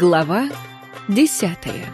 Глава десятая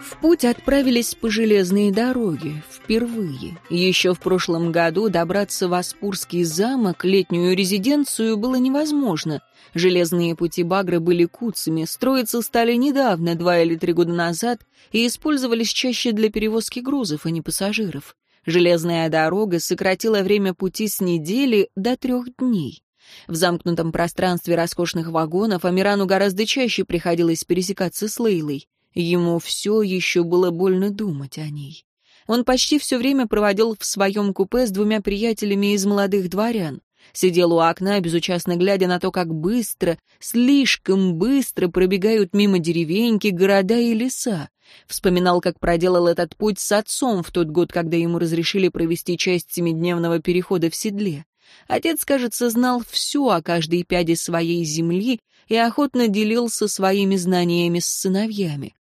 В путь отправились по железной дороге, впервые. Еще в прошлом году добраться в Аспурский замок, летнюю резиденцию, было невозможно. Железные пути Багры были куцами, строиться стали недавно, два или три года назад, и использовались чаще для перевозки грузов, а не пассажиров. Железная дорога сократила время пути с недели до трех дней. В замкнутом пространстве роскошных вагонов Амирану гораздо чаще приходилось пересекаться с Лейлой. Ему все еще было больно думать о ней. Он почти все время проводил в своем купе с двумя приятелями из молодых дворян. Сидел у окна, безучастно глядя на то, как быстро, слишком быстро пробегают мимо деревеньки, города и леса. Вспоминал, как проделал этот путь с отцом в тот год, когда ему разрешили провести часть семидневного перехода в седле. Отец, кажется, знал все о каждой пяде своей земли и охотно делился своими знаниями с сыновьями.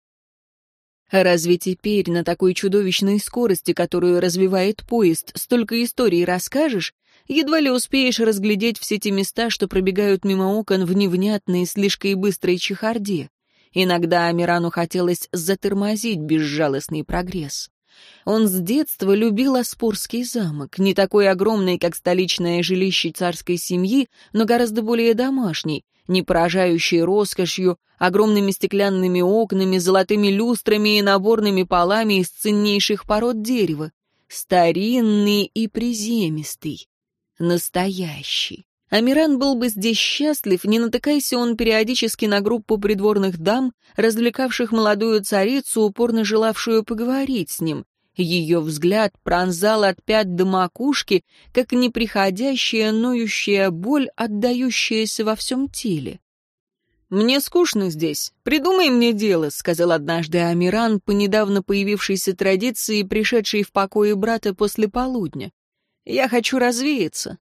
Разве теперь на такой чудовищной скорости, которую развивает поезд, столько историй расскажешь, едва ли успеешь разглядеть все те места, что пробегают мимо окон в невнятной, слишком быстрой чехарде? Иногда Амирану хотелось затормозить безжалостный прогресс. Он с детства любил Аспурский замок, не такой огромный, как столичное жилище царской семьи, но гораздо более домашний, не поражающий роскошью, огромными стеклянными окнами, золотыми люстрами и наборными полами из ценнейших пород дерева. Старинный и приземистый. Настоящий. Амиран был бы здесь счастлив, не натыкайся он периодически на группу придворных дам, развлекавших молодую царицу, упорно желавшую поговорить с ним. Ее взгляд пронзал от пят до макушки, как неприходящая ноющая боль, отдающаяся во всем теле. «Мне скучно здесь. Придумай мне дело», — сказал однажды Амиран по недавно появившейся традиции, пришедшей в покое брата после полудня. «Я хочу развеяться.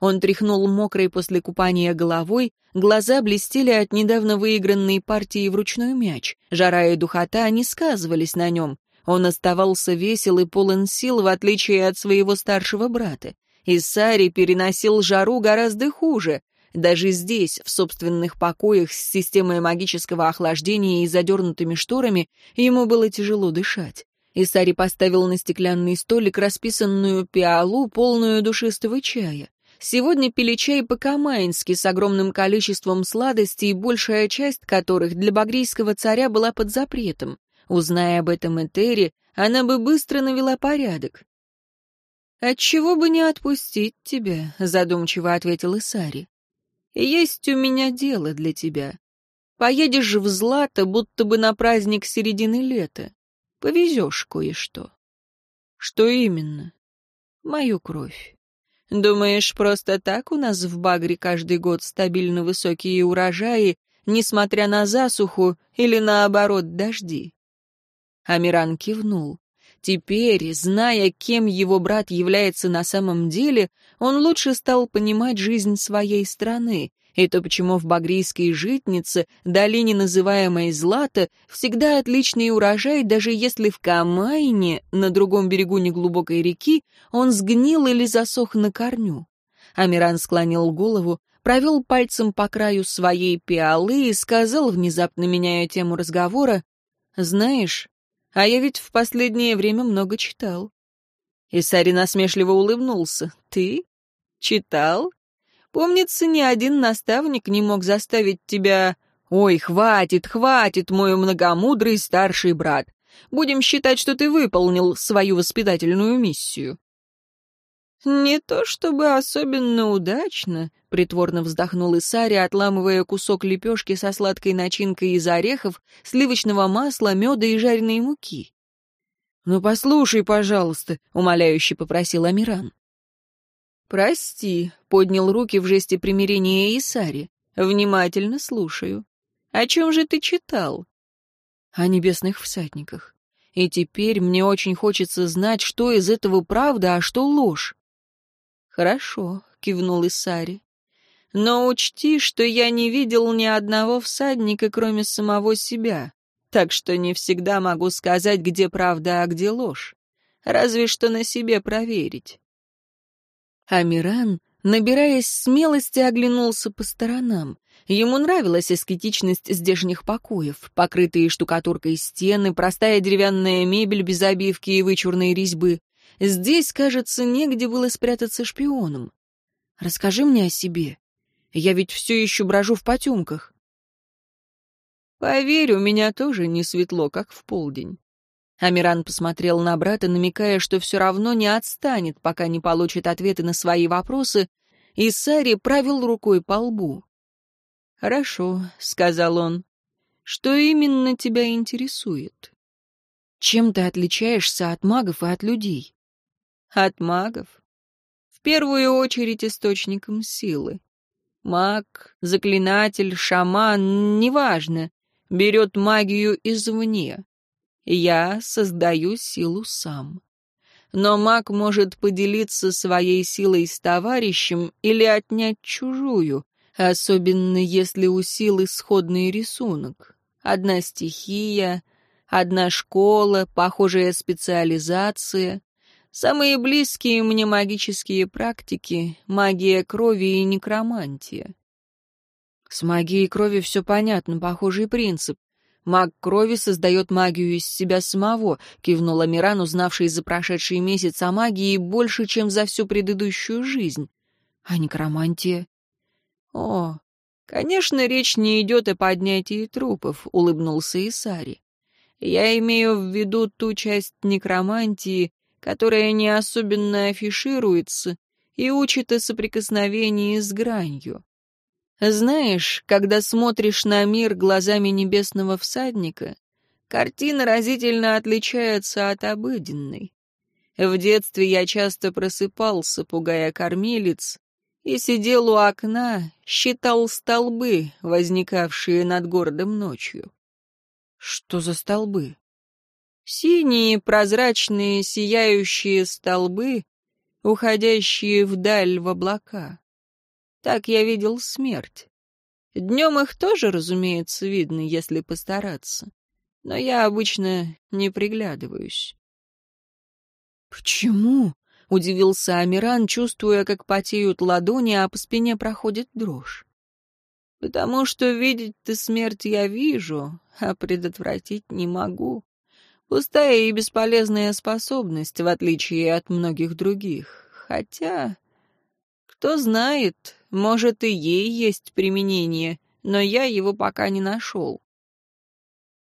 Он тряхнул мокрой после купания головой, глаза блестели от недавно выигранной партии в ручной мяч. Жара и духота не сказывались на нем. Он оставался весел и полон сил, в отличие от своего старшего брата. Исари переносил жару гораздо хуже. Даже здесь, в собственных покоях с системой магического охлаждения и задернутыми шторами, ему было тяжело дышать. Исари поставил на стеклянный столик расписанную пиалу, полную душистого чая. Сегодня пили чай по-камайнски с огромным количеством сладостей, большая часть которых для багрийского царя была под запретом. Узная об этом Этери, она бы быстро навела порядок. «Отчего бы не отпустить тебя?» — задумчиво ответил Исари. «Есть у меня дело для тебя. Поедешь в Злато, будто бы на праздник середины лета. Повезешь кое-что». «Что именно?» «Мою кровь». Думаешь, просто так у нас в Багре каждый год стабильно высокие урожаи, несмотря на засуху или, наоборот, дожди?» Амиран кивнул. Теперь, зная, кем его брат является на самом деле, он лучше стал понимать жизнь своей страны, и то, почему в багрийской житнице, долине, называемой Злата, всегда отличный урожай, даже если в Камайне, на другом берегу неглубокой реки, он сгнил или засох на корню. Амиран склонил голову, провел пальцем по краю своей пиалы и сказал, внезапно меняя тему разговора, «Знаешь, а я ведь в последнее время много читал». Исари насмешливо улыбнулся. «Ты? Читал? Помнится, ни один наставник не мог заставить тебя... Ой, хватит, хватит, мой многомудрый старший брат. Будем считать, что ты выполнил свою воспитательную миссию. «Не то чтобы особенно удачно», — притворно вздохнул Исари, отламывая кусок лепешки со сладкой начинкой из орехов, сливочного масла, меда и жареной муки. «Ну, послушай, пожалуйста», — умоляюще попросил Амиран. «Прости», — поднял руки в жесте примирения Исари. «Внимательно слушаю. О чем же ты читал?» «О небесных всадниках. И теперь мне очень хочется знать, что из этого правда, а что ложь». «Хорошо», — кивнул Исари. «Но учти, что я не видел ни одного всадника, кроме самого себя, так что не всегда могу сказать, где правда, а где ложь. Разве что на себе проверить». Амиран, набираясь смелости, оглянулся по сторонам. Ему нравилась аскетичность здешних покоев, покрытые штукатуркой стены, простая деревянная мебель без обивки и вычурной резьбы. Здесь, кажется, негде было спрятаться шпионом. Расскажи мне о себе. Я ведь все еще брожу в потемках. Поверь, у меня тоже не светло, как в полдень. Амиран посмотрел на брата, намекая, что все равно не отстанет, пока не получит ответы на свои вопросы, и Сари правил рукой по лбу. «Хорошо», — сказал он. «Что именно тебя интересует?» «Чем ты отличаешься от магов и от людей?» «От магов?» «В первую очередь источником силы. Маг, заклинатель, шаман, неважно, берет магию извне. Я создаю силу сам. Но маг может поделиться своей силой с товарищем или отнять чужую, особенно если у силы сходный рисунок. Одна стихия, одна школа, похожая специализация. Самые близкие мне магические практики — магия крови и некромантия. С магией крови все понятно, похожий принцип. Маг крови создает магию из себя самого, кивнула Миран, узнавший за прошедший месяц о магии больше, чем за всю предыдущую жизнь. А некромантия? «О, конечно, речь не идет о поднятии трупов», — улыбнулся Исари. «Я имею в виду ту часть некромантии, которая не особенно афишируется и учит о соприкосновении с гранью. Знаешь, когда смотришь на мир глазами небесного всадника, картина разительно отличается от обыденной. В детстве я часто просыпался, пугая кормилец, и сидел у окна, считал столбы, возникавшие над городом ночью. Что за столбы? Синие, прозрачные, сияющие столбы, уходящие вдаль в облака. Так я видел смерть. Днем их тоже, разумеется, видно, если постараться. Но я обычно не приглядываюсь. «Почему?» — удивился Амиран, чувствуя, как потеют ладони, а по спине проходит дрожь. «Потому что видеть ты смерть я вижу, а предотвратить не могу. Пустая и бесполезная способность, в отличие от многих других. Хотя, кто знает, может, и ей есть применение, но я его пока не нашел».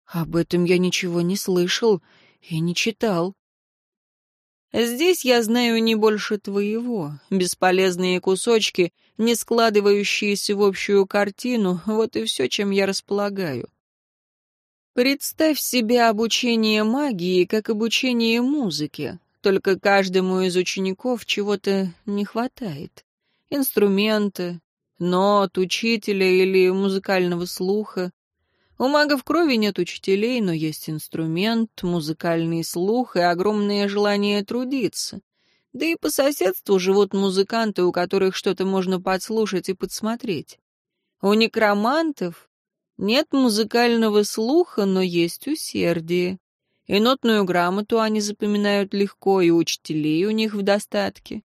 «Об этом я ничего не слышал и не читал», Здесь я знаю не больше твоего. Бесполезные кусочки, не складывающиеся в общую картину, вот и все, чем я располагаю. Представь себе обучение магии, как обучение музыке, только каждому из учеников чего-то не хватает. Инструмента, нот, учителя или музыкального слуха. У магов крови нет учителей, но есть инструмент, музыкальный слух и огромное желание трудиться. Да и по соседству живут музыканты, у которых что-то можно подслушать и подсмотреть. У некромантов нет музыкального слуха, но есть усердие. И нотную грамоту они запоминают легко, и учителей у них в достатке.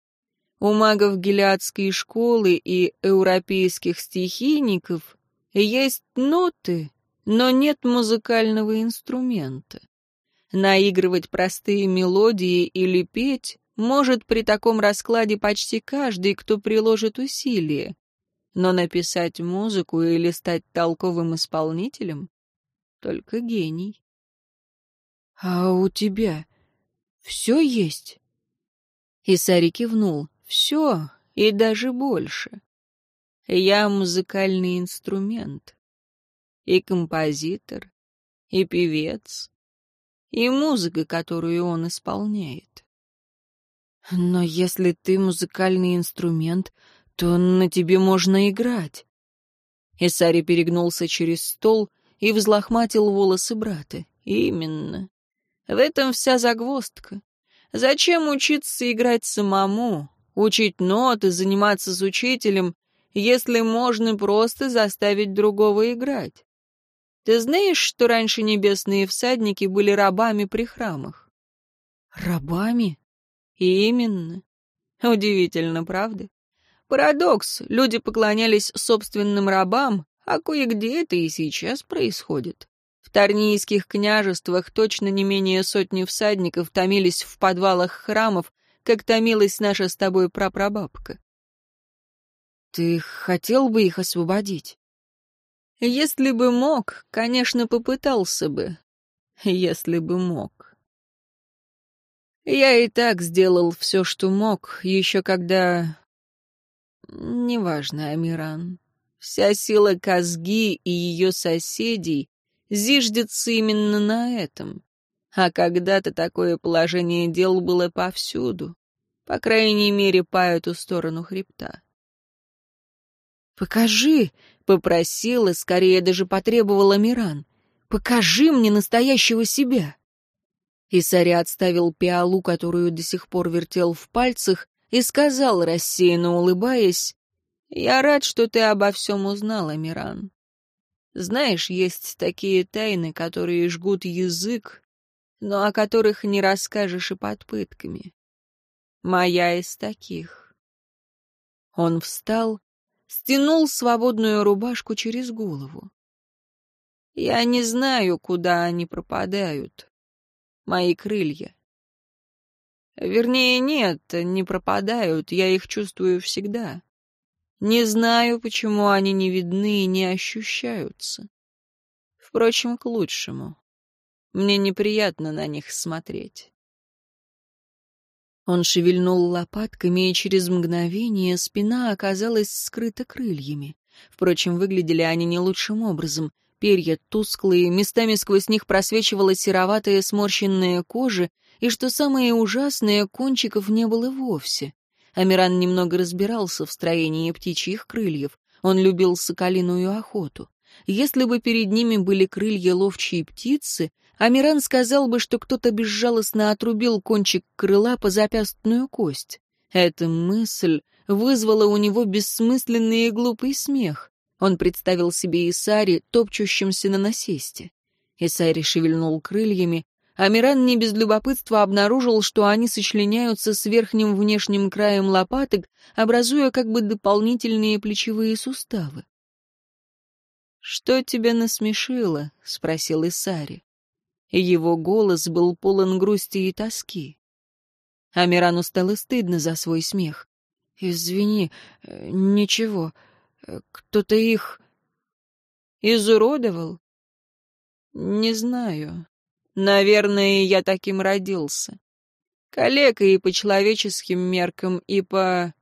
У магов гелиадской школы и европейских стихийников есть ноты, но нет музыкального инструмента. Наигрывать простые мелодии или петь может при таком раскладе почти каждый, кто приложит усилия. Но написать музыку или стать толковым исполнителем — только гений. «А у тебя все есть?» Исари кивнул. «Все, и даже больше. Я музыкальный инструмент и композитор, и певец, и музыка, которую он исполняет. Но если ты музыкальный инструмент, то на тебе можно играть. Исари перегнулся через стол и взлохматил волосы брата. Именно. В этом вся загвоздка. Зачем учиться играть самому, учить ноты, заниматься с учителем, если можно просто заставить другого играть? Ты знаешь, что раньше небесные всадники были рабами при храмах? Рабами? Именно. Удивительно, правда? Парадокс. Люди поклонялись собственным рабам, А кое-где это и сейчас происходит. В Тарнийских княжествах точно не менее сотни всадников томились в подвалах храмов, как томилась наша с тобой прапрабабка. Ты хотел бы их освободить? Если бы мог, конечно, попытался бы. Если бы мог. Я и так сделал все, что мог, еще когда... Неважно, Амиран. Вся сила Казги и ее соседей зиждется именно на этом. А когда-то такое положение дел было повсюду, по крайней мере, по эту сторону хребта. «Покажи!» — попросила, скорее даже потребовала Миран. «Покажи мне настоящего себя!» Исари отставил пиалу, которую до сих пор вертел в пальцах, и сказал, рассеянно улыбаясь, «Я рад, что ты обо всем узнала, Миран. Знаешь, есть такие тайны, которые жгут язык, но о которых не расскажешь и под пытками. Моя из таких. Он встал, стянул свободную рубашку через голову. Я не знаю, куда они пропадают. Мои крылья. Вернее, нет, не пропадают, я их чувствую всегда. Не знаю, почему они не видны и не ощущаются. Впрочем, к лучшему. Мне неприятно на них смотреть. Он шевельнул лопатками, и через мгновение спина оказалась скрыта крыльями. Впрочем, выглядели они не лучшим образом. Перья тусклые, местами сквозь них просвечивала сероватая сморщенная кожа, и, что самое ужасное, кончиков не было вовсе. Амиран немного разбирался в строении птичьих крыльев. Он любил соколиную охоту. Если бы перед ними были крылья ловчей птицы, Амиран сказал бы, что кто-то безжалостно отрубил кончик крыла по запястную кость. Эта мысль вызвала у него бессмысленный и глупый смех. Он представил себе Исари, топчущимся на насесте. Исари шевельнул крыльями, Амиран не без любопытства обнаружил, что они сочленяются с верхним внешним краем лопаток, образуя как бы дополнительные плечевые суставы. «Что тебя насмешило?» — спросил Исари. Его голос был полон грусти и тоски. Амирану стало стыдно за свой смех. «Извини, э, ничего. Э, кто-то их...» «Изуродовал?» «Не знаю. Наверное, я таким родился. Калека и по человеческим меркам, и по...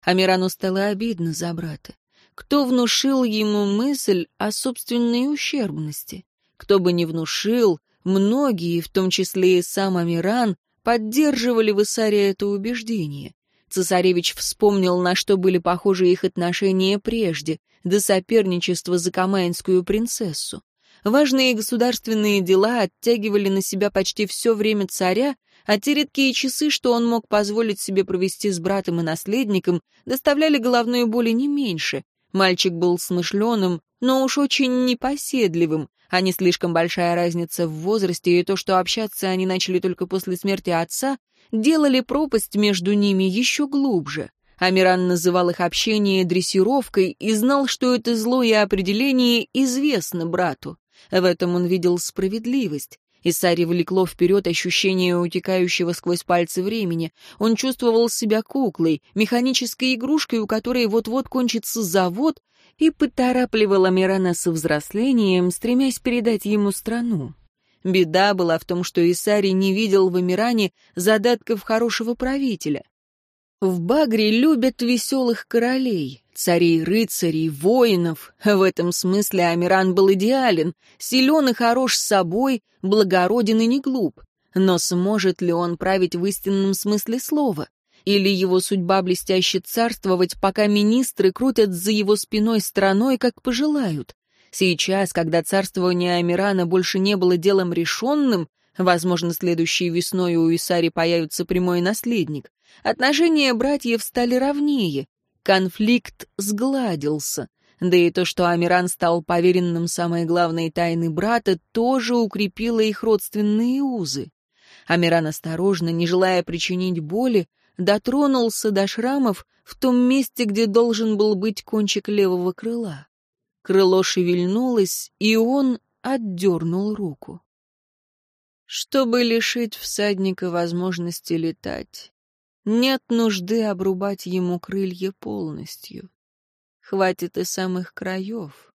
Амирану стало обидно за брата. Кто внушил ему мысль о собственной ущербности? Кто бы не внушил, многие, в том числе и сам Амиран, поддерживали в Исаре это убеждение. Цесаревич вспомнил, на что были похожи их отношения прежде, до соперничества за камаинскую принцессу. Важные государственные дела оттягивали на себя почти все время царя, а те редкие часы, что он мог позволить себе провести с братом и наследником, доставляли головной боли не меньше. Мальчик был смышленым, но уж очень непоседливым, а не слишком большая разница в возрасте и то, что общаться они начали только после смерти отца, делали пропасть между ними еще глубже. Амиран называл их общение дрессировкой и знал, что это злое определение известно брату. В этом он видел справедливость. Исари влекло вперед ощущение утекающего сквозь пальцы времени. Он чувствовал себя куклой, механической игрушкой, у которой вот-вот кончится завод, и поторапливал Амирана со взрослением, стремясь передать ему страну. Беда была в том, что Исари не видел в Амиране задатков хорошего правителя. В Багре любят веселых королей, царей-рыцарей, воинов. В этом смысле Амиран был идеален, силен и хорош с собой, благороден и не глуп. Но сможет ли он править в истинном смысле слова? Или его судьба блестяще царствовать, пока министры крутят за его спиной страной, как пожелают? Сейчас, когда царствование Амирана больше не было делом решенным, возможно, следующей весной у Исари появится прямой наследник, Отношения братьев стали ровнее, конфликт сгладился. Да и то, что Амиран стал поверенным самой главной тайны брата, тоже укрепило их родственные узы. Амиран осторожно, не желая причинить боли, дотронулся до шрамов в том месте, где должен был быть кончик левого крыла. Крыло шевельнулось, и он отдернул руку. Чтобы лишить всадника возможности летать, нет нужды обрубать ему крылья полностью. Хватит и самых краев.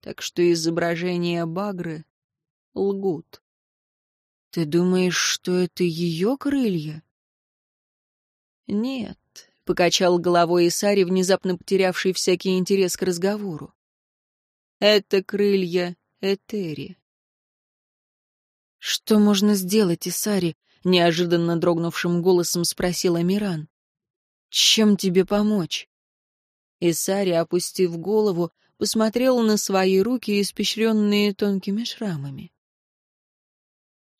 Так что изображения Багры лгут. Ты думаешь, что это ее крылья? Нет, — покачал головой Исари, внезапно потерявший всякий интерес к разговору. Это крылья Этери. «Что можно сделать, Исари?» — неожиданно дрогнувшим голосом спросила Миран. «Чем тебе помочь?» Исари, опустив голову, посмотрел на свои руки, испещренные тонкими шрамами.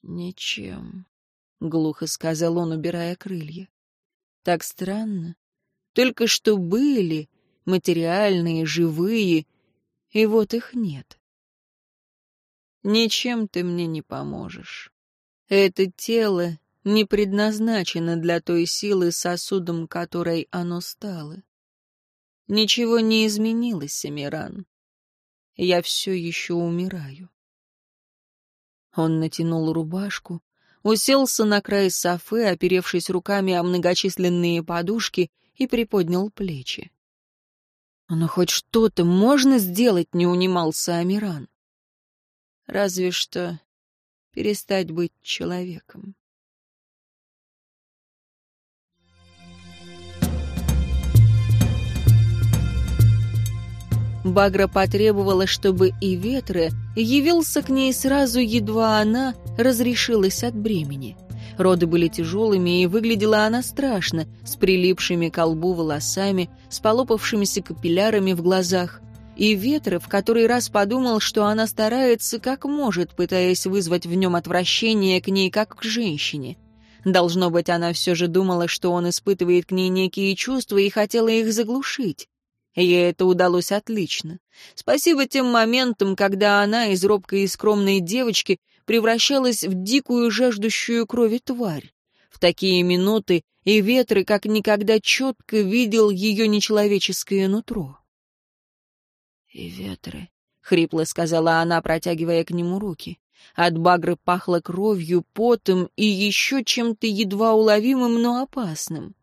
«Ничем», — глухо сказал он, убирая крылья. «Так странно. Только что были, материальные, живые, и вот их нет. Ничем ты мне не поможешь. Это тело не предназначено для той силы, сосудом которой оно стало. Ничего не изменилось, Семиран. Я все еще умираю. Он натянул рубашку, уселся на край софы, оперевшись руками о многочисленные подушки, и приподнял плечи. «Но хоть что-то можно сделать», — не унимался Амиран. «Разве что перестать быть человеком». Багра потребовала, чтобы и ветры явился к ней сразу, едва она разрешилась от бремени. Роды были тяжелыми, и выглядела она страшно, с прилипшими к лбу волосами, с полопавшимися капиллярами в глазах. И ветры в который раз подумал, что она старается как может, пытаясь вызвать в нем отвращение к ней, как к женщине. Должно быть, она все же думала, что он испытывает к ней некие чувства и хотела их заглушить. Ей это удалось отлично. Спасибо тем моментам, когда она из робкой и скромной девочки превращалась в дикую жаждущую крови тварь. В такие минуты и ветры как никогда четко видел ее нечеловеческое нутро. «И ветры», — хрипло сказала она, протягивая к нему руки. От багры пахло кровью, потом и еще чем-то едва уловимым, но опасным.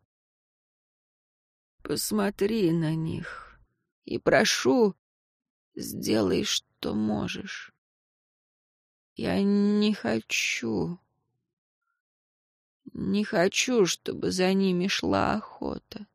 Посмотри на них и прошу, сделай, что можешь. Я не хочу, не хочу, чтобы за ними шла охота.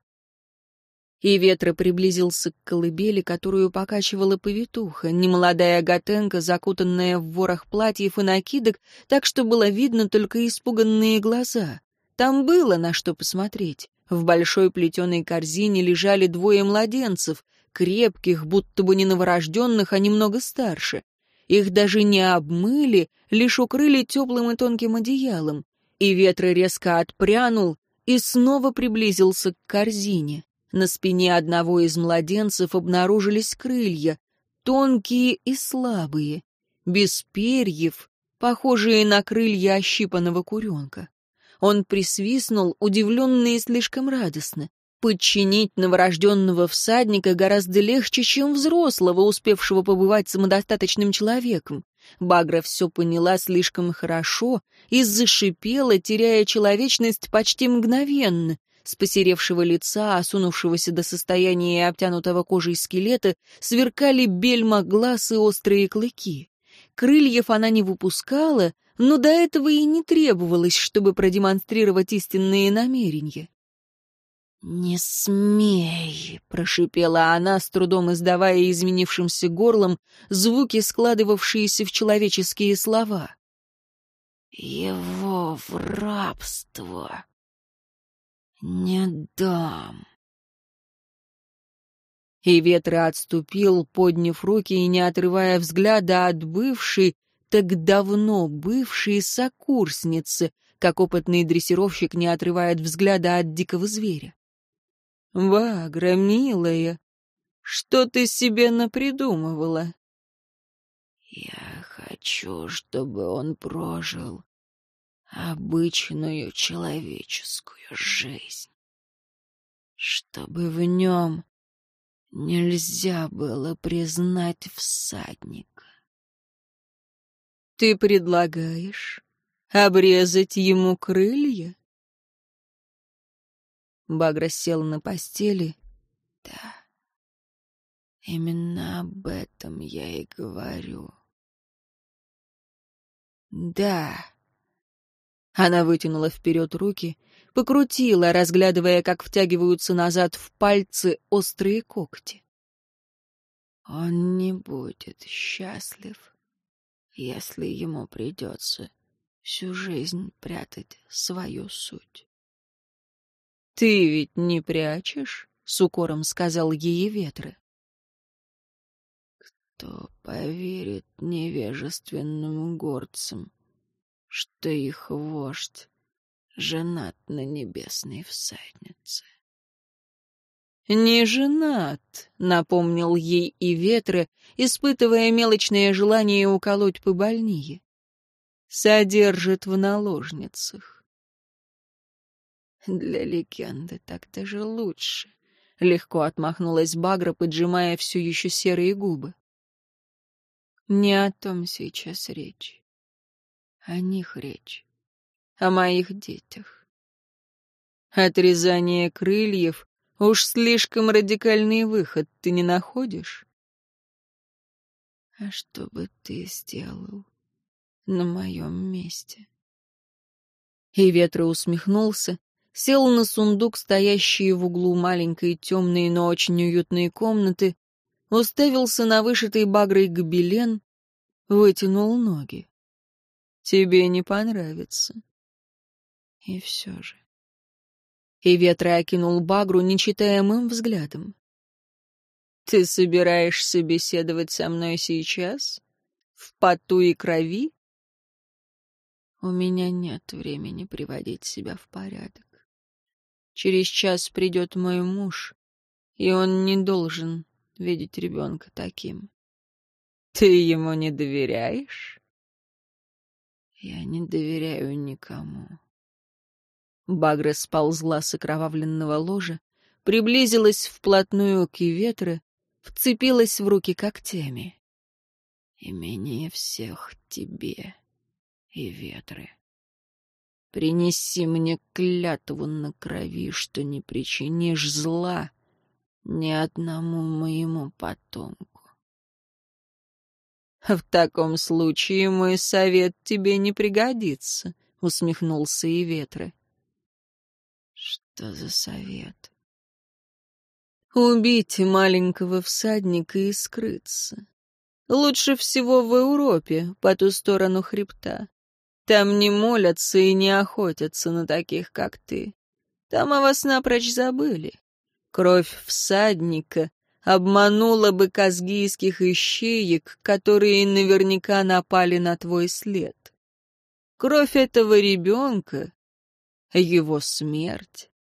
И ветра приблизился к колыбели, которую покачивала повитуха, немолодая готенка, закутанная в ворох платьев и накидок, так что было видно только испуганные глаза. Там было на что посмотреть. В большой плетеной корзине лежали двое младенцев, крепких, будто бы не новорожденных, а немного старше. Их даже не обмыли, лишь укрыли теплым и тонким одеялом. И ветра резко отпрянул и снова приблизился к корзине. На спине одного из младенцев обнаружились крылья, тонкие и слабые, без перьев, похожие на крылья ощипанного куренка. Он присвистнул, удивленный и слишком радостно. Подчинить новорожденного всадника гораздо легче, чем взрослого, успевшего побывать самодостаточным человеком. Багра все поняла слишком хорошо и зашипела, теряя человечность почти мгновенно. С посеревшего лица, осунувшегося до состояния обтянутого кожей скелета, сверкали бельма глаз и острые клыки. Крыльев она не выпускала, но до этого и не требовалось, чтобы продемонстрировать истинные намерения. «Не смей!» — прошипела она, с трудом издавая изменившимся горлом звуки, складывавшиеся в человеческие слова. «Его в рабство не дам!» И ветры отступил, подняв руки и не отрывая взгляда от бывшей, так давно бывшей сокурсницы, как опытный дрессировщик не отрывает взгляда от дикого зверя. «Вагра, милая, что ты себе напридумывала?» «Я хочу, чтобы он прожил обычную человеческую жизнь, чтобы в нем Нельзя было признать всадника. Ты предлагаешь обрезать ему крылья? Багра сел на постели. Да, именно об этом я и говорю. Да. Она вытянула вперед руки, покрутила, разглядывая, как втягиваются назад в пальцы острые когти. Он не будет счастлив, если ему придется всю жизнь прятать свою суть. «Ты ведь не прячешь?» — с укором сказал ей ветры. «Кто поверит невежественным горцам, что их вождь женат на небесной всаднице?» «Не женат», — напомнил ей и ветры, испытывая мелочное желание уколоть побольнее. «Содержит в наложницах. Для легенды так даже лучше. Легко отмахнулась Багра, поджимая все еще серые губы. Не о том сейчас речь. О них речь. О моих детях. Отрезание крыльев — уж слишком радикальный выход, ты не находишь? А что бы ты сделал на моем месте? И ветра усмехнулся, сел на сундук, стоящий в углу маленькой темной, но очень уютной комнаты, уставился на вышитый багрой гобелен, вытянул ноги. «Тебе не понравится». И все же. И ветра окинул багру нечитаемым взглядом. «Ты собираешься беседовать со мной сейчас? В поту и крови?» «У меня нет времени приводить себя в порядок. Через час придет мой муж, и он не должен видеть ребенка таким. Ты ему не доверяешь? Я не доверяю никому. Багра сползла с окровавленного ложа, приблизилась вплотную к ветры, вцепилась в руки когтями. И менее всех тебе и ветры. Принеси мне клятву на крови, что не причинишь зла ни одному моему потомку. В таком случае мой совет тебе не пригодится, усмехнулся и ветры. Что за совет? Убить маленького всадника и скрыться. Лучше всего в Европе, по ту сторону хребта. Там не молятся и не охотятся на таких, как ты. Там о вас напрочь забыли. Кровь всадника обманула бы казгийских ищеек, которые наверняка напали на твой след. Кровь этого ребенка, его смерть,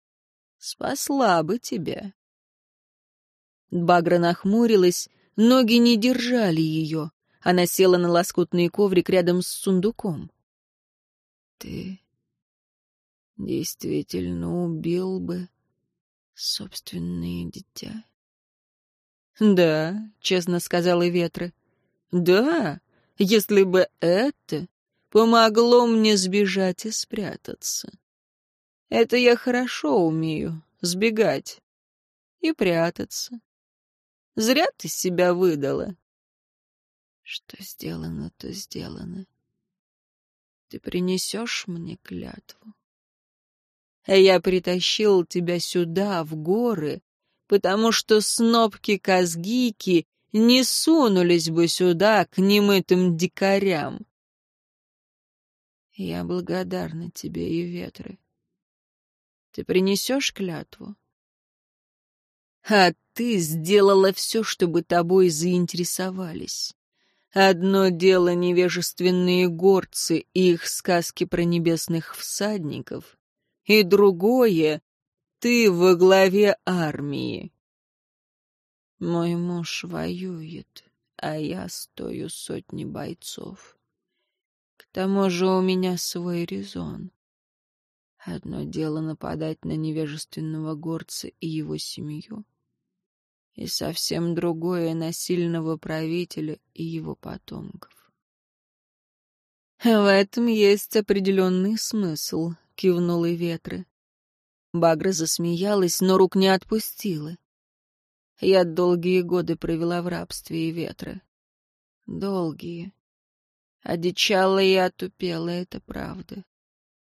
спасла бы тебя. Багра нахмурилась, ноги не держали ее. Она села на лоскутный коврик рядом с сундуком. Ты действительно убил бы собственное дитя? Да, честно сказал и ветры. Да, если бы это помогло мне сбежать и спрятаться. Это я хорошо умею, сбегать и прятаться. Зря ты себя выдала. Что сделано, то сделано ты принесешь мне клятву. Я притащил тебя сюда, в горы, потому что снопки-казгики не сунулись бы сюда к немытым дикарям. Я благодарна тебе и ветры. Ты принесешь клятву? А ты сделала все, чтобы тобой заинтересовались. Одно дело невежественные горцы и их сказки про небесных всадников, и другое — ты во главе армии. Мой муж воюет, а я стою сотни бойцов. К тому же у меня свой резон. Одно дело нападать на невежественного горца и его семью, и совсем другое на сильного правителя и его потомков. «В этом есть определенный смысл», — кивнул и ветры. Багра засмеялась, но рук не отпустила. Я долгие годы провела в рабстве и ветры. Долгие. Одичала и отупела, это правда.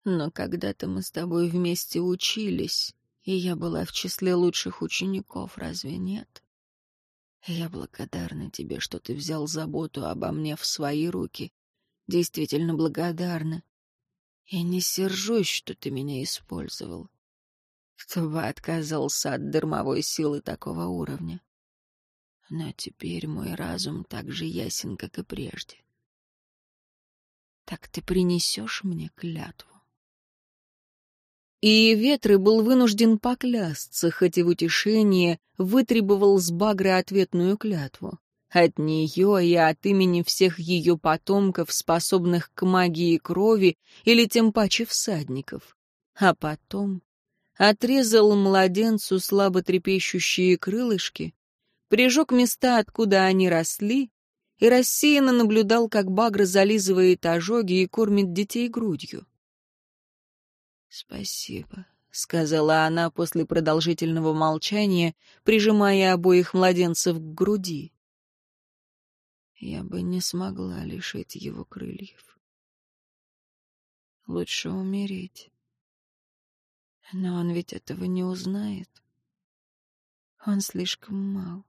Но когда-то мы с тобой вместе учились, и я была в числе лучших учеников, разве нет? Я благодарна тебе, что ты взял заботу обо мне в свои руки. Действительно благодарна. И не сержусь, что ты меня использовал. Кто бы отказался от дармовой силы такого уровня? Но теперь мой разум так же ясен, как и прежде. Так ты принесешь мне клятву? И Ветры был вынужден поклясться, хоть и в утешение вытребовал с Багры ответную клятву. От нее и от имени всех ее потомков, способных к магии крови или тем паче всадников. А потом отрезал младенцу слабо трепещущие крылышки, прижег места, откуда они росли, и рассеянно наблюдал, как Багра зализывает ожоги и кормит детей грудью. «Спасибо», — сказала она после продолжительного молчания, прижимая обоих младенцев к груди. «Я бы не смогла лишить его крыльев. Лучше умереть. Но он ведь этого не узнает. Он слишком мал».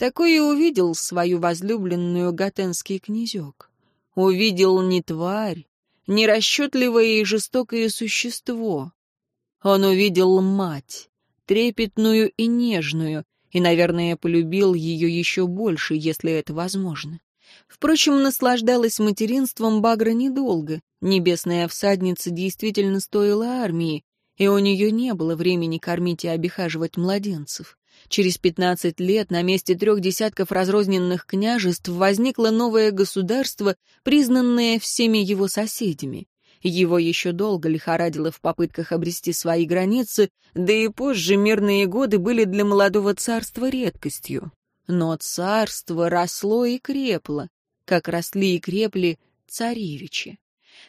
Такое увидел свою возлюбленную гатенский князек. Увидел не тварь, нерасчетливое и жестокое существо. Он увидел мать, трепетную и нежную, и, наверное, полюбил ее еще больше, если это возможно. Впрочем, наслаждалась материнством Багра недолго. Небесная всадница действительно стоила армии, и у нее не было времени кормить и обихаживать младенцев. Через пятнадцать лет на месте трех десятков разрозненных княжеств возникло новое государство, признанное всеми его соседями. Его еще долго лихорадило в попытках обрести свои границы, да и позже мирные годы были для молодого царства редкостью. Но царство росло и крепло, как росли и крепли царевичи.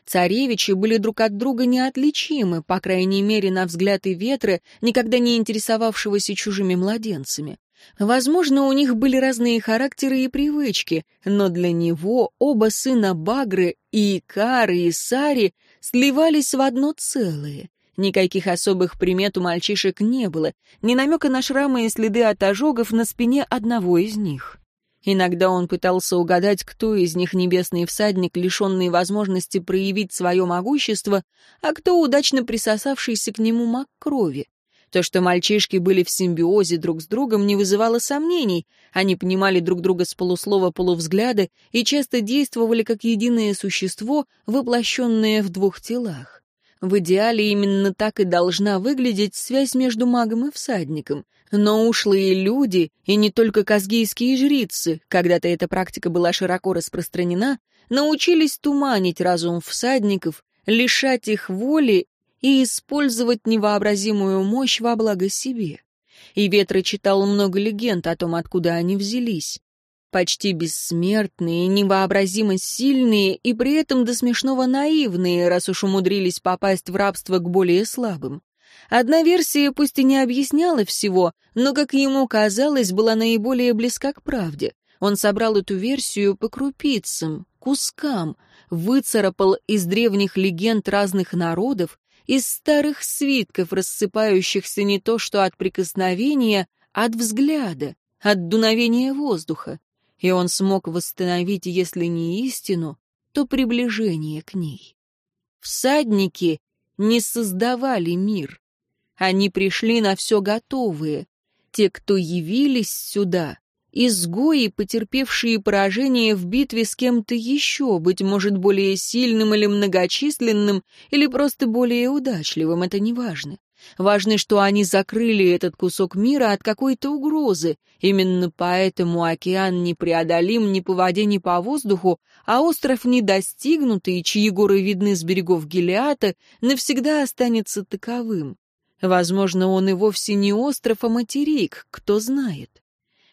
Царевичи были друг от друга неотличимы, по крайней мере, на взгляд и ветры, никогда не интересовавшегося чужими младенцами. Возможно, у них были разные характеры и привычки, но для него оба сына Багры, и Икары, и Сари, сливались в одно целое. Никаких особых примет у мальчишек не было, ни намека на шрамы и следы от ожогов на спине одного из них. Иногда он пытался угадать, кто из них небесный всадник, лишенный возможности проявить свое могущество, а кто удачно присосавшийся к нему маг крови. То, что мальчишки были в симбиозе друг с другом, не вызывало сомнений. Они понимали друг друга с полуслова полувзгляда и часто действовали как единое существо, воплощенное в двух телах. В идеале именно так и должна выглядеть связь между магом и всадником. Но ушлые люди, и не только казгийские жрицы, когда-то эта практика была широко распространена, научились туманить разум всадников, лишать их воли и использовать невообразимую мощь во благо себе. И Ветры читал много легенд о том, откуда они взялись. Почти бессмертные, невообразимо сильные и при этом до смешного наивные, раз уж умудрились попасть в рабство к более слабым. Одна версия пусть и не объясняла всего, но, как ему казалось, была наиболее близка к правде. Он собрал эту версию по крупицам, кускам, выцарапал из древних легенд разных народов, из старых свитков, рассыпающихся не то что от прикосновения, от взгляда, от дуновения воздуха. И он смог восстановить, если не истину, то приближение к ней. Всадники не создавали мир. Они пришли на все готовые. Те, кто явились сюда, изгои, потерпевшие поражение в битве с кем-то еще, быть может, более сильным или многочисленным, или просто более удачливым, это не важно. Важно, что они закрыли этот кусок мира от какой-то угрозы. Именно поэтому океан непреодолим ни по воде, ни по воздуху, а остров недостигнутый, чьи горы видны с берегов Гелиата, навсегда останется таковым. Возможно, он и вовсе не остров, а материк, кто знает.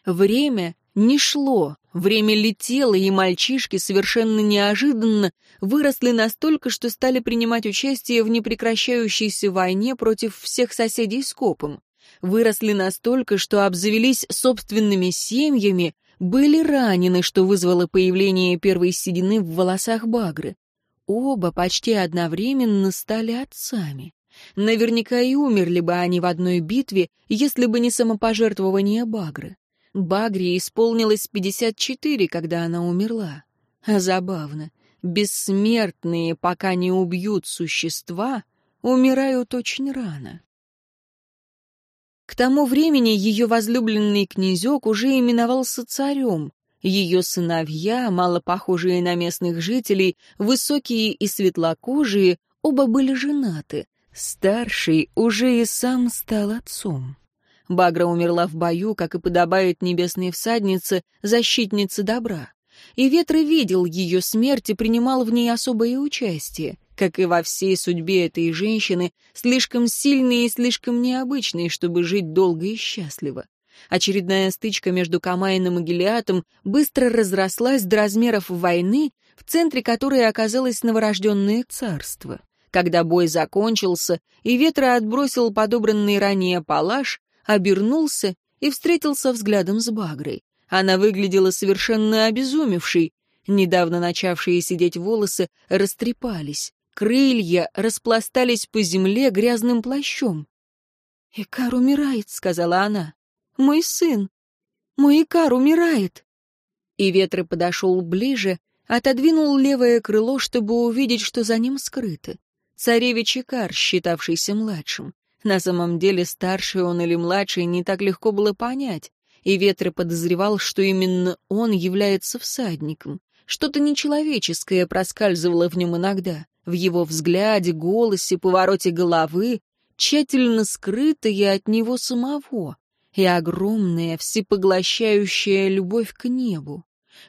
Время не шло, время летело, и мальчишки совершенно неожиданно выросли настолько, что стали принимать участие в непрекращающейся войне против всех соседей с копом. Выросли настолько, что обзавелись собственными семьями, были ранены, что вызвало появление первой седины в волосах Багры. Оба почти одновременно стали отцами. Наверняка и умерли бы они в одной битве, если бы не самопожертвование Багры. Багре исполнилось 54, когда она умерла. А забавно, бессмертные, пока не убьют существа, умирают очень рано. К тому времени ее возлюбленный князек уже именовался царем. Ее сыновья, мало похожие на местных жителей, высокие и светлокожие, оба были женаты. Старший уже и сам стал отцом. Багра умерла в бою, как и подобает небесной всаднице, защитнице добра. И Ветры видел ее смерть и принимал в ней особое участие, как и во всей судьбе этой женщины, слишком сильной и слишком необычной, чтобы жить долго и счастливо. Очередная стычка между Камаином и Гелиатом быстро разрослась до размеров войны, в центре которой оказалось новорожденное царство. Когда бой закончился, и Ветра отбросил подобранный ранее палаш, обернулся и встретился взглядом с Багрой. Она выглядела совершенно обезумевшей. Недавно начавшие сидеть волосы растрепались. Крылья распластались по земле грязным плащом. «Икар умирает», — сказала она. «Мой сын! Мой Икар умирает!» И Ветры подошел ближе, отодвинул левое крыло, чтобы увидеть, что за ним скрыто. Царевич Икар, считавшийся младшим. На самом деле, старший он или младший не так легко было понять, и Ветры подозревал, что именно он является всадником. Что-то нечеловеческое проскальзывало в нем иногда, в его взгляде, голосе, повороте головы, тщательно скрытое от него самого, и огромная, всепоглощающая любовь к небу.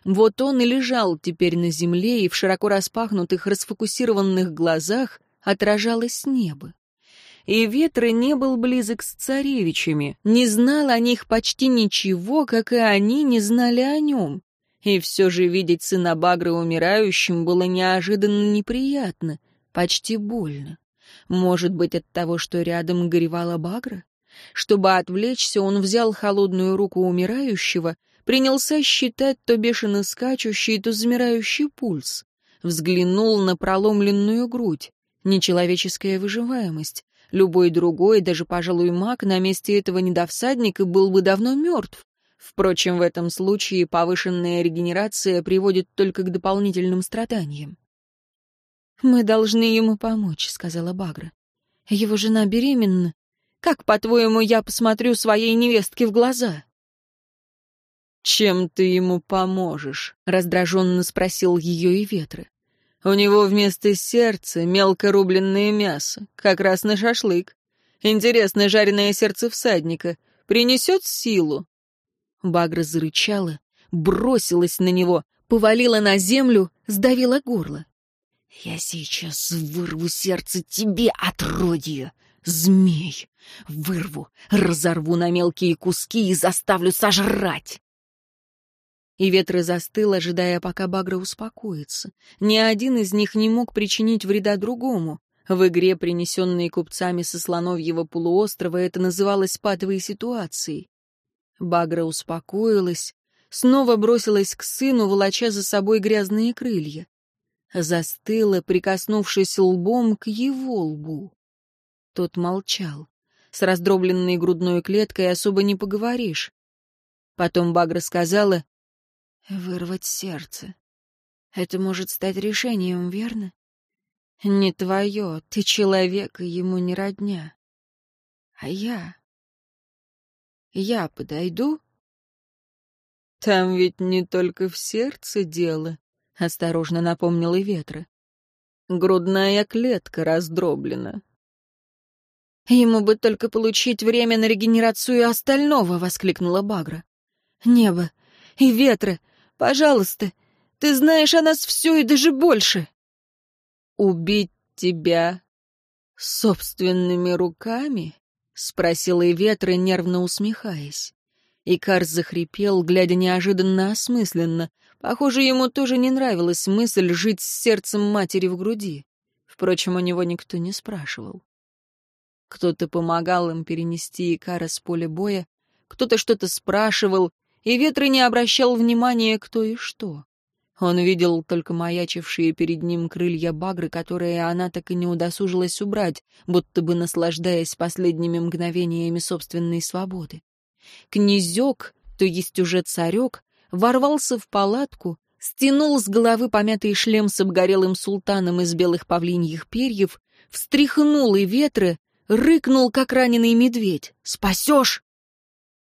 Вот он и лежал теперь на земле, и в широко распахнутых, расфокусированных глазах отражалось небо и Ветры не был близок с царевичами, не знал о них почти ничего, как и они не знали о нем. И все же видеть сына Багры умирающим было неожиданно неприятно, почти больно. Может быть, от того, что рядом горевала Багра? Чтобы отвлечься, он взял холодную руку умирающего, принялся считать то бешено скачущий, то замирающий пульс. Взглянул на проломленную грудь. Нечеловеческая выживаемость. Любой другой, даже, пожалуй, маг, на месте этого недовсадника был бы давно мертв. Впрочем, в этом случае повышенная регенерация приводит только к дополнительным страданиям. «Мы должны ему помочь», — сказала Багра. «Его жена беременна. Как, по-твоему, я посмотрю своей невестке в глаза?» «Чем ты ему поможешь?» — раздраженно спросил ее и ветры. У него вместо сердца мелко рубленное мясо, как раз на шашлык. Интересно, жареное сердце всадника принесет силу?» Багра зарычала, бросилась на него, повалила на землю, сдавила горло. «Я сейчас вырву сердце тебе, отродье, змей! Вырву, разорву на мелкие куски и заставлю сожрать!» И ветры застыл, ожидая, пока Багра успокоится. Ни один из них не мог причинить вреда другому. В игре, принесенной купцами со слоновьего полуострова, это называлось патовой ситуацией. Багра успокоилась, снова бросилась к сыну, волоча за собой грязные крылья. Застыла, прикоснувшись лбом к его лбу. Тот молчал. С раздробленной грудной клеткой особо не поговоришь. Потом Багра сказала, Вырвать сердце. Это может стать решением, верно? Не твое, ты человек, и ему не родня. А я... Я подойду? Там ведь не только в сердце дело, — осторожно напомнил и ветра. Грудная клетка раздроблена. Ему бы только получить время на регенерацию остального, — воскликнула Багра. Небо и ветры, Пожалуйста, ты знаешь о нас все и даже больше. Убить тебя собственными руками? спросила и ветра, нервно усмехаясь. Икар захрипел, глядя неожиданно осмысленно. Похоже, ему тоже не нравилась мысль жить с сердцем матери в груди. Впрочем, у него никто не спрашивал. Кто-то помогал им перенести Икара с поля боя, кто-то что-то спрашивал, и Ветры не обращал внимания, кто и что. Он видел только маячившие перед ним крылья багры, которые она так и не удосужилась убрать, будто бы наслаждаясь последними мгновениями собственной свободы. Князек, то есть уже царек, ворвался в палатку, стянул с головы помятый шлем с обгорелым султаном из белых павлиньих перьев, встряхнул и ветры, рыкнул, как раненый медведь. «Спасешь!»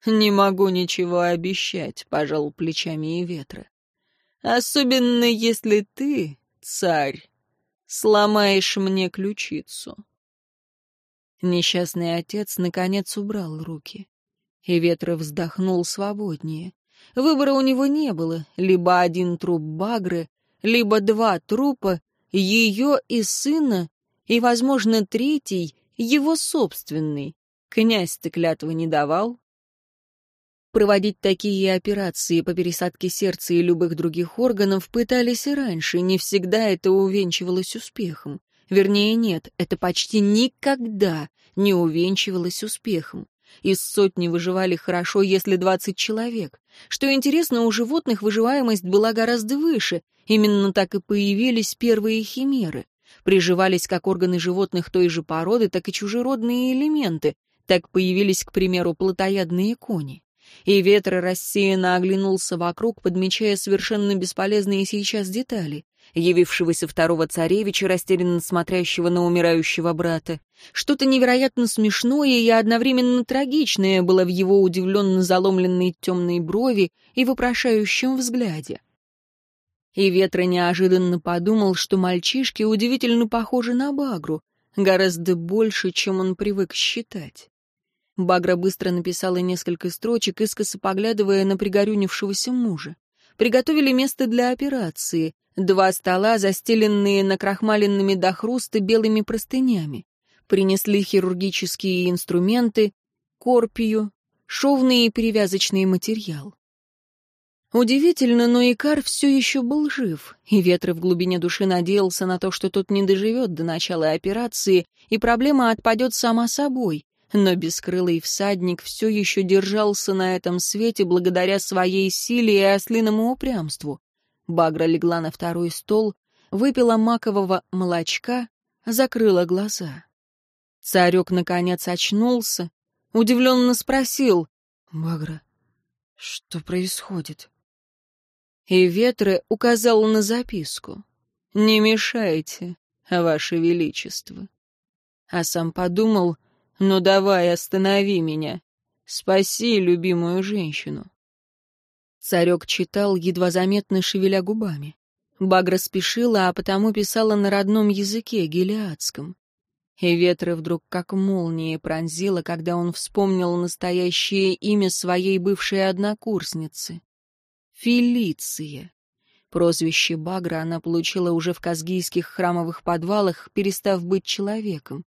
«Не могу ничего обещать», — пожал плечами и ветра. Особенно если ты, царь, сломаешь мне ключицу. Несчастный отец наконец убрал руки. И ветра вздохнул свободнее. Выбора у него не было. Либо один труп Багры, либо два трупа, ее и сына, и, возможно, третий, его собственный. Князь-то клятвы не давал. Проводить такие операции по пересадке сердца и любых других органов пытались и раньше, не всегда это увенчивалось успехом. Вернее, нет, это почти никогда не увенчивалось успехом. Из сотни выживали хорошо, если 20 человек. Что интересно, у животных выживаемость была гораздо выше. Именно так и появились первые химеры. Приживались как органы животных той же породы, так и чужеродные элементы. Так появились, к примеру, плотоядные кони и ветер рассеянно оглянулся вокруг, подмечая совершенно бесполезные сейчас детали. Явившегося второго царевича, растерянно смотрящего на умирающего брата. Что-то невероятно смешное и одновременно трагичное было в его удивленно заломленной темной брови и вопрошающем взгляде. И Ветра неожиданно подумал, что мальчишки удивительно похожи на Багру, гораздо больше, чем он привык считать. Багра быстро написала несколько строчек, искоса поглядывая на пригорюнившегося мужа. Приготовили место для операции. Два стола, застеленные накрахмаленными до хруста белыми простынями. Принесли хирургические инструменты, корпию, шовный и перевязочный материал. Удивительно, но Икар все еще был жив, и Ветры в глубине души надеялся на то, что тот не доживет до начала операции, и проблема отпадет сама собой, но бескрылый всадник все еще держался на этом свете благодаря своей силе и ослиному упрямству. Багра легла на второй стол, выпила макового молочка, закрыла глаза. Царек, наконец, очнулся, удивленно спросил, «Багра, что происходит?» И Ветры указал на записку. «Не мешайте, Ваше Величество». А сам подумал, «Ну давай, останови меня. Спаси любимую женщину». Царек читал, едва заметно шевеля губами. Багра спешила, а потому писала на родном языке, гелиадском. И ветры вдруг как молнии пронзило, когда он вспомнил настоящее имя своей бывшей однокурсницы. Фелиция. Прозвище Багра она получила уже в казгийских храмовых подвалах, перестав быть человеком.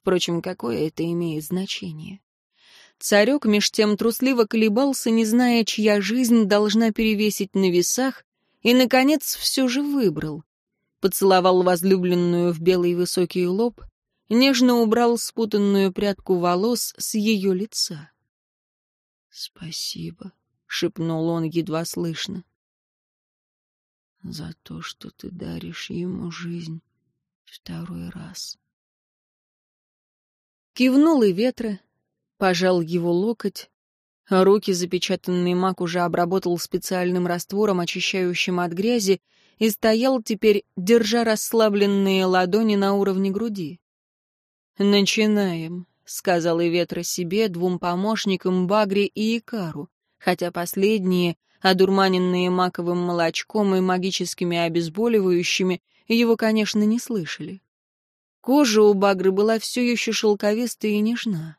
Впрочем, какое это имеет значение? Царек меж тем трусливо колебался, не зная, чья жизнь должна перевесить на весах, и, наконец, все же выбрал. Поцеловал возлюбленную в белый высокий лоб, нежно убрал спутанную прядку волос с ее лица. «Спасибо», — шепнул он едва слышно, — «за то, что ты даришь ему жизнь второй раз». Кивнул и ветра, пожал его локоть, а руки запечатанный маг уже обработал специальным раствором, очищающим от грязи, и стоял теперь, держа расслабленные ладони на уровне груди. «Начинаем», — сказал и ветра себе, двум помощникам Багре и Икару, хотя последние, одурманенные маковым молочком и магическими обезболивающими, его, конечно, не слышали. Кожа у багры была все еще шелковистая и нежна.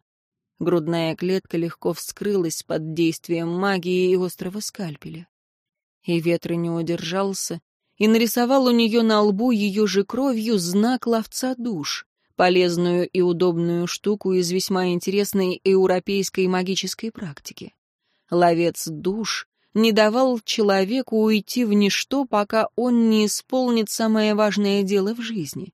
Грудная клетка легко вскрылась под действием магии и острого скальпеля. И ветра не удержался и нарисовал у нее на лбу ее же кровью знак ловца душ, полезную и удобную штуку из весьма интересной европейской магической практики. Ловец душ не давал человеку уйти в ничто, пока он не исполнит самое важное дело в жизни.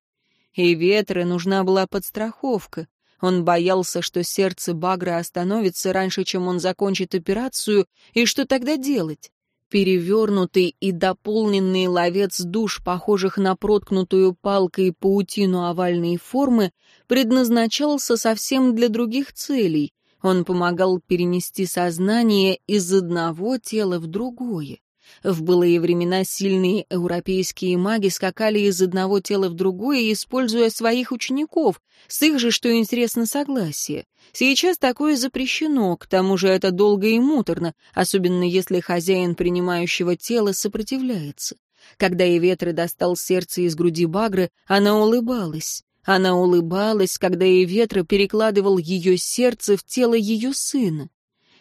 И ветры нужна была подстраховка. Он боялся, что сердце Багра остановится раньше, чем он закончит операцию, и что тогда делать? Перевернутый и дополненный ловец душ, похожих на проткнутую палкой паутину овальной формы, предназначался совсем для других целей. Он помогал перенести сознание из одного тела в другое. В былые времена сильные европейские маги скакали из одного тела в другое, используя своих учеников, с их же, что интересно, согласие. Сейчас такое запрещено, к тому же это долго и муторно, особенно если хозяин принимающего тела сопротивляется. Когда Иветры достал сердце из груди Багры, она улыбалась. Она улыбалась, когда Иветра перекладывал ее сердце в тело ее сына.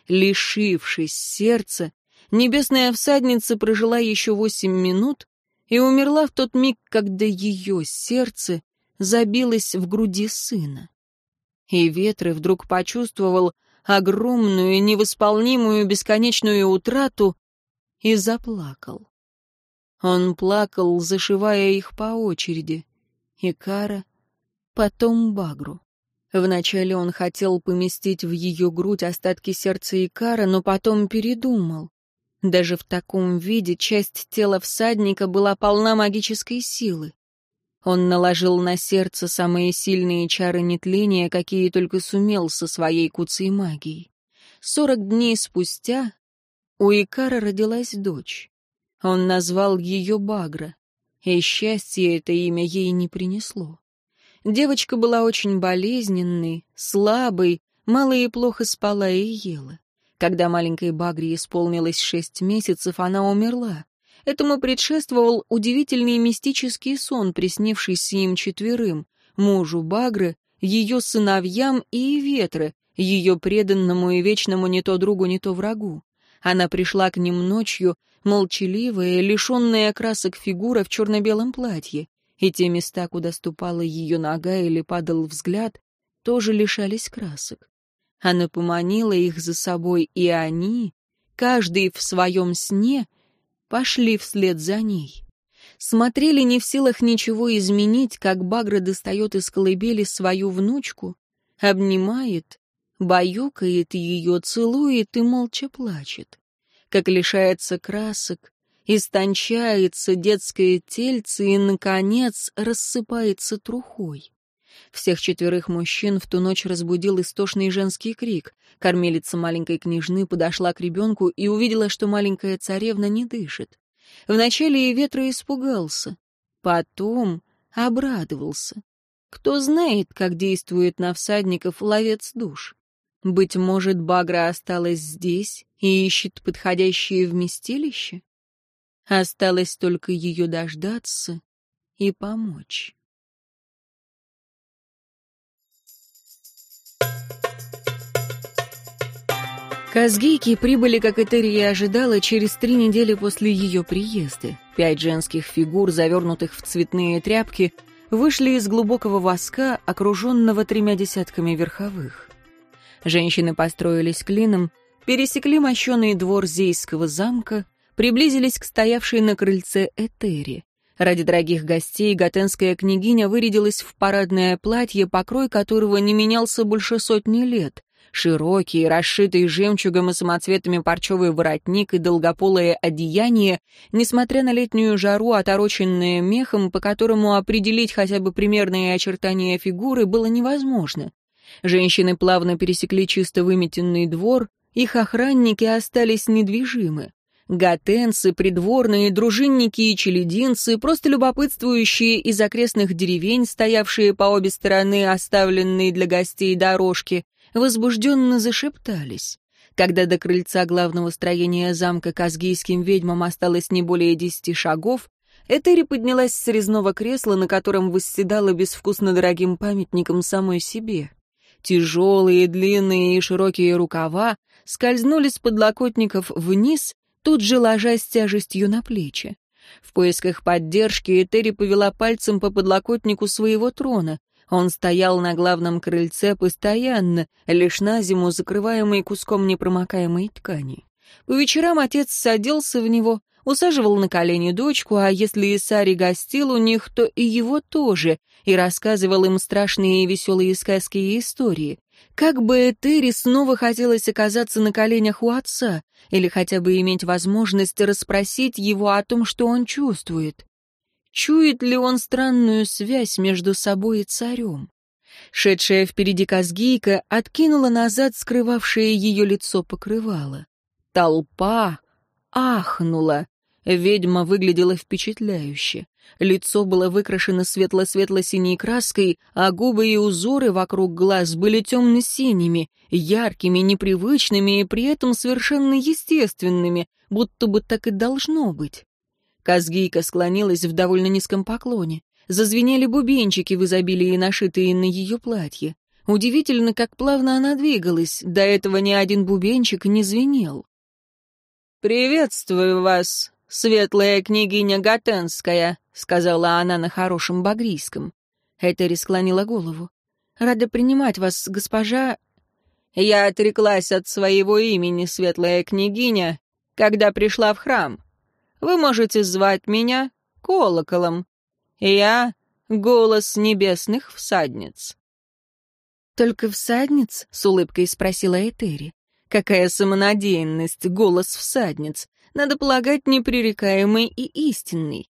Лишившись сердца, небесная всадница прожила еще восемь минут и умерла в тот миг, когда ее сердце забилось в груди сына. И Ветры вдруг почувствовал огромную, невосполнимую, бесконечную утрату и заплакал. Он плакал, зашивая их по очереди. Икара, потом Багру. Вначале он хотел поместить в ее грудь остатки сердца Икара, но потом передумал. Даже в таком виде часть тела всадника была полна магической силы. Он наложил на сердце самые сильные чары нетления, какие только сумел со своей куцей магией. Сорок дней спустя у Икара родилась дочь. Он назвал ее Багра, и счастье это имя ей не принесло. Девочка была очень болезненной, слабой, мало и плохо спала и ела. Когда маленькой Багре исполнилось шесть месяцев, она умерла. Этому предшествовал удивительный мистический сон, приснившийся им четверым — мужу Багры, ее сыновьям и Ветры, ее преданному и вечному не то другу, не то врагу. Она пришла к ним ночью, молчаливая, лишенная красок фигура в черно-белом платье, и те места, куда ступала ее нога или падал взгляд, тоже лишались красок. Она поманила их за собой, и они, каждый в своем сне, пошли вслед за ней. Смотрели не в силах ничего изменить, как Багра достает из колыбели свою внучку, обнимает, баюкает ее, целует и молча плачет. Как лишается красок, истончается детское тельце и, наконец, рассыпается трухой. Всех четверых мужчин в ту ночь разбудил истошный женский крик. Кормилица маленькой княжны подошла к ребенку и увидела, что маленькая царевна не дышит. Вначале и ветра испугался, потом обрадовался. Кто знает, как действует на всадников ловец душ. Быть может, Багра осталась здесь и ищет подходящее вместилище? Осталось только ее дождаться и помочь. Казгейки прибыли, как Этерия ожидала, через три недели после ее приезда. Пять женских фигур, завернутых в цветные тряпки, вышли из глубокого воска, окруженного тремя десятками верховых. Женщины построились клином, пересекли мощеный двор Зейского замка, приблизились к стоявшей на крыльце Этери. Ради дорогих гостей готенская княгиня вырядилась в парадное платье, покрой которого не менялся больше сотни лет. Широкий, расшитый жемчугом и самоцветами парчевый воротник и долгополое одеяние, несмотря на летнюю жару, отороченное мехом, по которому определить хотя бы примерные очертания фигуры было невозможно. Женщины плавно пересекли чисто выметенный двор, их охранники остались недвижимы. Готенцы, придворные, дружинники и челединцы, просто любопытствующие из окрестных деревень, стоявшие по обе стороны оставленные для гостей дорожки, возбужденно зашептались. Когда до крыльца главного строения замка казгийским ведьмам осталось не более десяти шагов, Этери поднялась с резного кресла, на котором восседала безвкусно дорогим памятником самой себе. Тяжелые, длинные и широкие рукава скользнули с подлокотников вниз, тут же ложась тяжестью на плечи. В поисках поддержки Этери повела пальцем по подлокотнику своего трона. Он стоял на главном крыльце постоянно, лишь на зиму закрываемый куском непромокаемой ткани. По вечерам отец садился в него, усаживал на колени дочку, а если Исари гостил у них, то и его тоже, и рассказывал им страшные и веселые сказки и истории. Как бы Этери снова хотелось оказаться на коленях у отца, или хотя бы иметь возможность расспросить его о том, что он чувствует. Чует ли он странную связь между собой и царем? Шедшая впереди Казгийка откинула назад скрывавшее ее лицо покрывало. Толпа ахнула. Ведьма выглядела впечатляюще. Лицо было выкрашено светло-светло-синей краской, а губы и узоры вокруг глаз были темно-синими, яркими, непривычными и при этом совершенно естественными, будто бы так и должно быть. Казгийка склонилась в довольно низком поклоне. Зазвенели бубенчики в изобилии, нашитые на ее платье. Удивительно, как плавно она двигалась, до этого ни один бубенчик не звенел. «Приветствую вас, светлая княгиня Готенская», — сказала она на хорошем багрийском. Этери склонила голову. «Рада принимать вас, госпожа...» «Я отреклась от своего имени, светлая княгиня, когда пришла в храм. Вы можете звать меня колоколом. Я — голос небесных всадниц». «Только всадниц?» — с улыбкой спросила Этери. «Какая самонадеянность, голос всадниц. Надо полагать, непререкаемый и истинный».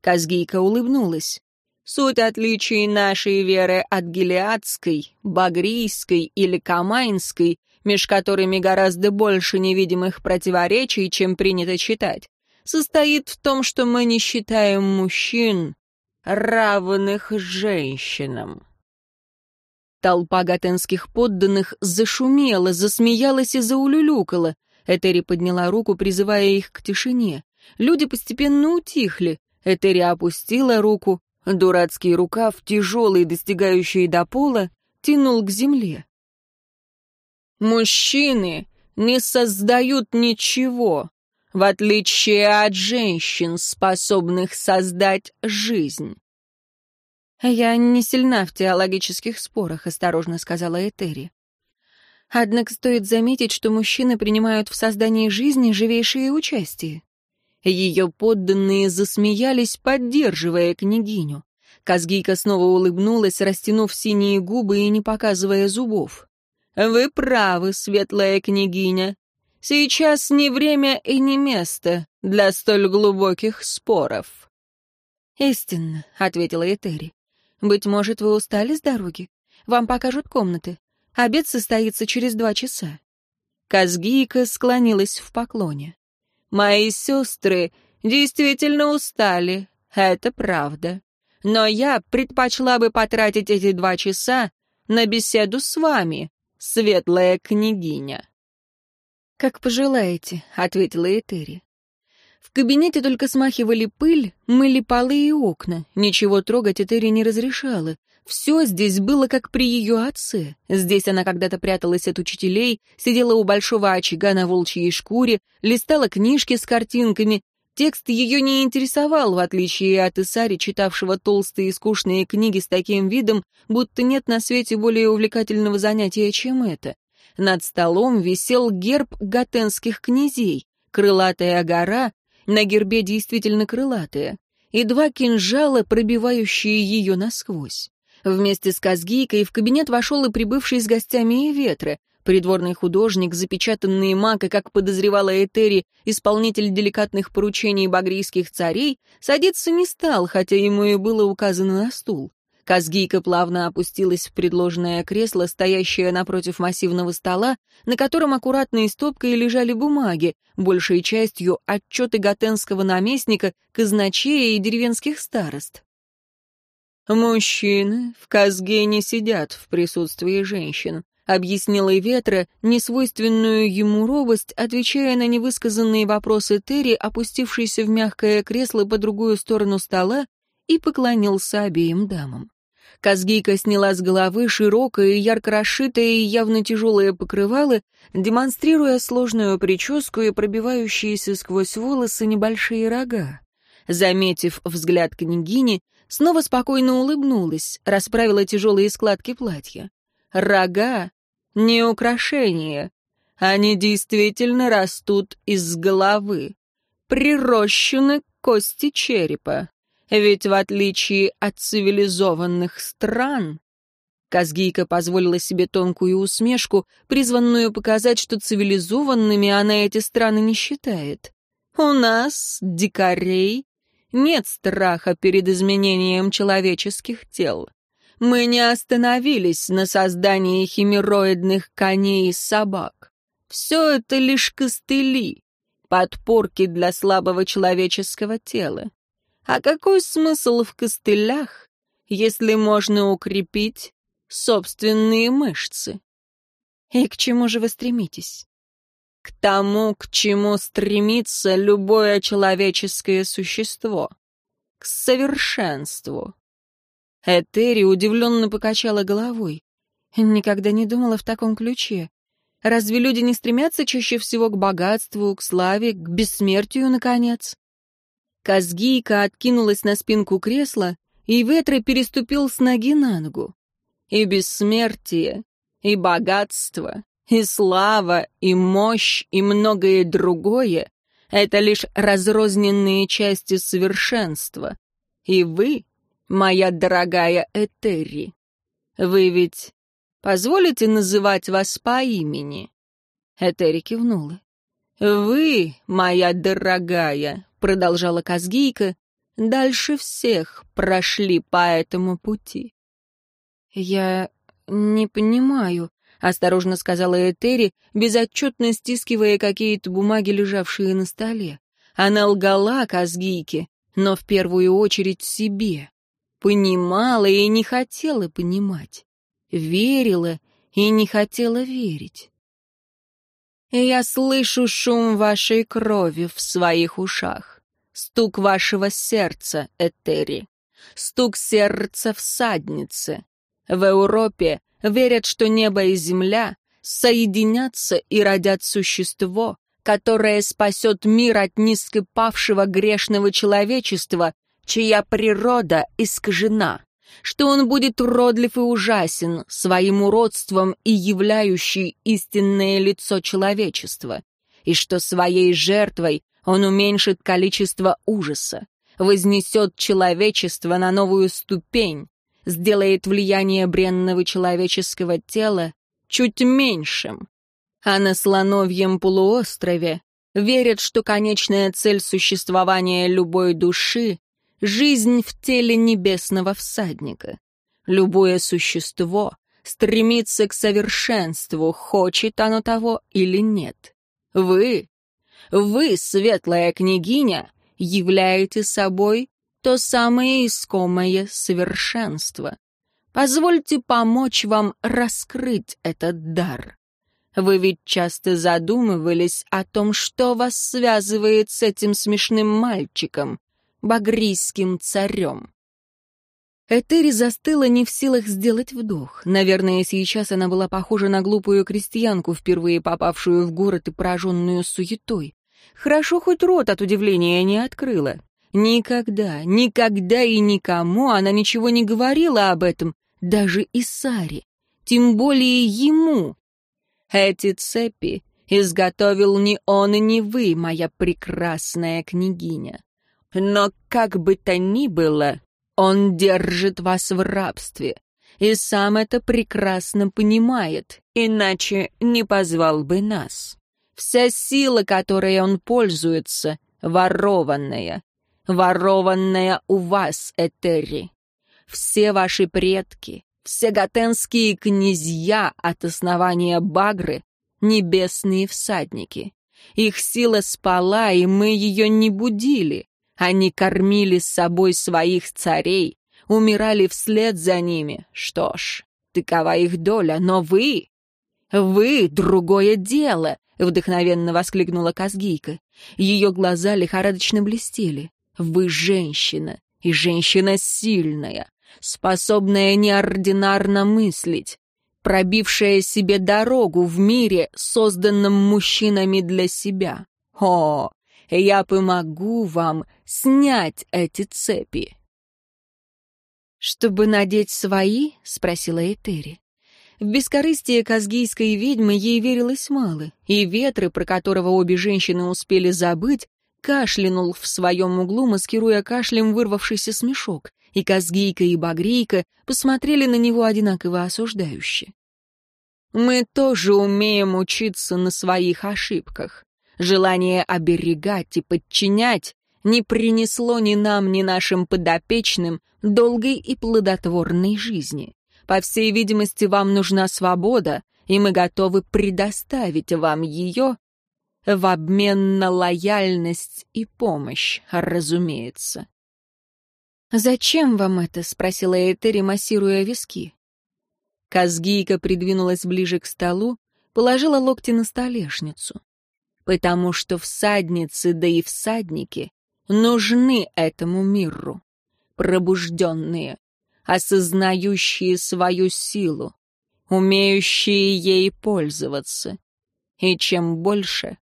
Казгийка улыбнулась. Суть отличий нашей веры от гелиадской, багрийской или камайнской, меж которыми гораздо больше невидимых противоречий, чем принято читать, состоит в том, что мы не считаем мужчин равных женщинам. Толпа готенских подданных зашумела, засмеялась и заулюлюкала. Этери подняла руку, призывая их к тишине. Люди постепенно утихли. Этери опустила руку. Дурацкий рукав, тяжелый, достигающий до пола, тянул к земле. «Мужчины не создают ничего, в отличие от женщин, способных создать жизнь. «Я не сильна в теологических спорах», — осторожно сказала Этери. «Однако стоит заметить, что мужчины принимают в создании жизни живейшее участие». Ее подданные засмеялись, поддерживая княгиню. Казгийка снова улыбнулась, растянув синие губы и не показывая зубов. «Вы правы, светлая княгиня. Сейчас не время и не место для столь глубоких споров». «Истинно», — ответила Этери. «Быть может, вы устали с дороги? Вам покажут комнаты. Обед состоится через два часа». Казгийка склонилась в поклоне. «Мои сестры действительно устали, это правда. Но я предпочла бы потратить эти два часа на беседу с вами, светлая княгиня». «Как пожелаете», — ответила Этери. В кабинете только смахивали пыль, мыли полы и окна. Ничего трогать Этери не разрешала. Все здесь было как при ее отце. Здесь она когда-то пряталась от учителей, сидела у большого очага на волчьей шкуре, листала книжки с картинками. Текст ее не интересовал, в отличие от Исари, читавшего толстые и скучные книги с таким видом, будто нет на свете более увлекательного занятия, чем это. Над столом висел герб гатенских князей, крылатая гора, на гербе действительно крылатая, и два кинжала, пробивающие ее насквозь. Вместе с Казгийкой в кабинет вошел и прибывший с гостями и ветры, придворный художник, запечатанный маг и, как подозревала Этери, исполнитель деликатных поручений багрийских царей, садиться не стал, хотя ему и было указано на стул. Казгийка плавно опустилась в предложенное кресло, стоящее напротив массивного стола, на котором аккуратной стопкой лежали бумаги, большей частью отчеты готенского наместника, казначея и деревенских старост. «Мужчины в Казге не сидят в присутствии женщин», объяснила Ветра несвойственную ему робость, отвечая на невысказанные вопросы Терри, опустившийся в мягкое кресло по другую сторону стола, и поклонился обеим дамам. Казгийка сняла с головы широкое, ярко расшитое и явно тяжелое покрывало, демонстрируя сложную прическу и пробивающиеся сквозь волосы небольшие рога. Заметив взгляд княгини, Снова спокойно улыбнулась, расправила тяжелые складки платья. Рога — не украшение. Они действительно растут из головы. Прирощены кости черепа. Ведь в отличие от цивилизованных стран... Казгийка позволила себе тонкую усмешку, призванную показать, что цивилизованными она эти страны не считает. У нас, дикарей, нет страха перед изменением человеческих тел. Мы не остановились на создании химероидных коней и собак. Все это лишь костыли, подпорки для слабого человеческого тела. А какой смысл в костылях, если можно укрепить собственные мышцы? И к чему же вы стремитесь? К тому, к чему стремится любое человеческое существо. К совершенству. Этери удивленно покачала головой. Никогда не думала в таком ключе. Разве люди не стремятся чаще всего к богатству, к славе, к бессмертию, наконец? Казгийка откинулась на спинку кресла, и Ветра переступил с ноги на ногу. И бессмертие, и богатство, и слава, и мощь, и многое другое — это лишь разрозненные части совершенства. И вы, моя дорогая Этери, вы ведь позволите называть вас по имени?» Этери кивнула. «Вы, моя дорогая, — продолжала Казгийка, — дальше всех прошли по этому пути. «Я не понимаю», — осторожно сказала Этери, безотчетно стискивая какие-то бумаги, лежавшие на столе. Она лгала Казгийке, но в первую очередь себе. Понимала и не хотела понимать. Верила и не хотела верить. Я слышу шум вашей крови в своих ушах, стук вашего сердца, Этери, стук сердца всадницы. В Европе верят, что небо и земля соединятся и родят существо, которое спасет мир от низкопавшего грешного человечества, чья природа искажена что он будет уродлив и ужасен, своим уродством и являющий истинное лицо человечества, и что своей жертвой он уменьшит количество ужаса, вознесет человечество на новую ступень, сделает влияние бренного человеческого тела чуть меньшим. А на слоновьем полуострове верят, что конечная цель существования любой души жизнь в теле небесного всадника. Любое существо стремится к совершенству, хочет оно того или нет. Вы, вы, светлая княгиня, являете собой то самое искомое совершенство. Позвольте помочь вам раскрыть этот дар. Вы ведь часто задумывались о том, что вас связывает с этим смешным мальчиком, багрийским царем. Этери застыла не в силах сделать вдох. Наверное, сейчас она была похожа на глупую крестьянку, впервые попавшую в город и пораженную суетой. Хорошо хоть рот от удивления не открыла. Никогда, никогда и никому она ничего не говорила об этом, даже и Саре, тем более ему. Эти цепи изготовил не он и не вы, моя прекрасная княгиня. Но как бы то ни было, он держит вас в рабстве, и сам это прекрасно понимает, иначе не позвал бы нас. Вся сила, которой он пользуется, ворованная. Ворованная у вас, Этери. Все ваши предки, все готенские князья от основания Багры — небесные всадники. Их сила спала, и мы ее не будили. Они кормили с собой своих царей, умирали вслед за ними. Что ж, такова их доля, но вы... «Вы — другое дело!» — вдохновенно воскликнула Казгийка. Ее глаза лихорадочно блестели. «Вы женщина, и женщина сильная, способная неординарно мыслить, пробившая себе дорогу в мире, созданном мужчинами для себя. О, я помогу вам снять эти цепи. «Чтобы надеть свои?» — спросила Этери. В бескорыстие казгийской ведьмы ей верилось мало, и ветры, про которого обе женщины успели забыть, кашлянул в своем углу, маскируя кашлем вырвавшийся смешок, и казгийка и багрийка посмотрели на него одинаково осуждающе. «Мы тоже умеем учиться на своих ошибках. Желание оберегать и подчинять не принесло ни нам, ни нашим подопечным долгой и плодотворной жизни. По всей видимости, вам нужна свобода, и мы готовы предоставить вам ее в обмен на лояльность и помощь, разумеется. «Зачем вам это?» — спросила Этери, массируя виски. Казгийка придвинулась ближе к столу, положила локти на столешницу. «Потому что всадницы, да и всадники нужны этому миру, пробужденные, осознающие свою силу, умеющие ей пользоваться. И чем больше,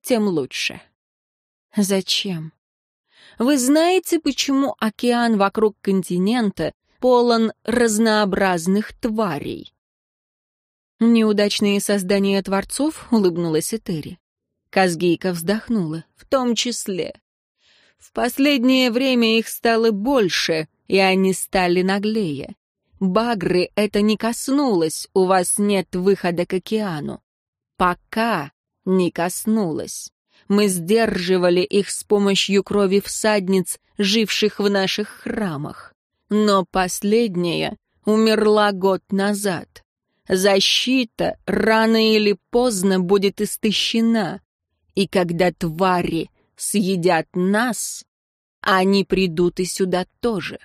тем лучше. Зачем? Вы знаете, почему океан вокруг континента полон разнообразных тварей? Неудачные создания творцов, улыбнулась Этери. Казгийка вздохнула, в том числе. В последнее время их стало больше, и они стали наглее. Багры это не коснулось, у вас нет выхода к океану. Пока не коснулось. Мы сдерживали их с помощью крови всадниц, живших в наших храмах. Но последняя умерла год назад. Защита рано или поздно будет истощена. И когда твари съедят нас, они придут и сюда тоже.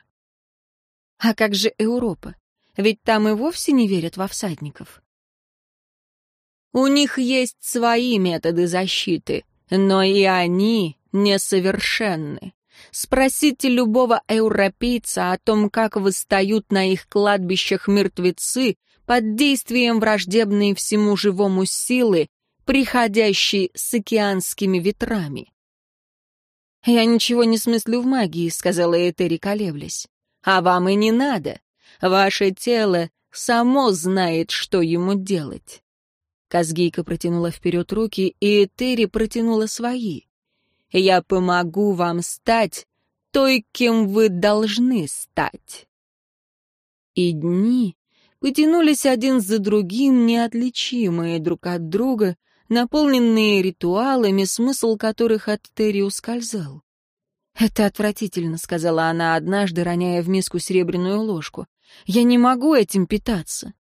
А как же Европа? Ведь там и вовсе не верят во всадников. У них есть свои методы защиты, но и они несовершенны. Спросите любого европейца о том, как восстают на их кладбищах мертвецы под действием враждебной всему живому силы, приходящей с океанскими ветрами. «Я ничего не смыслю в магии», — сказала Этери, колеблясь. А вам и не надо. Ваше тело само знает, что ему делать. Казгийка протянула вперед руки, и Терри протянула свои. «Я помогу вам стать той, кем вы должны стать». И дни потянулись один за другим, неотличимые друг от друга, наполненные ритуалами, смысл которых от Терри ускользал. «Это отвратительно», — сказала она однажды, роняя в миску серебряную ложку. «Я не могу этим питаться».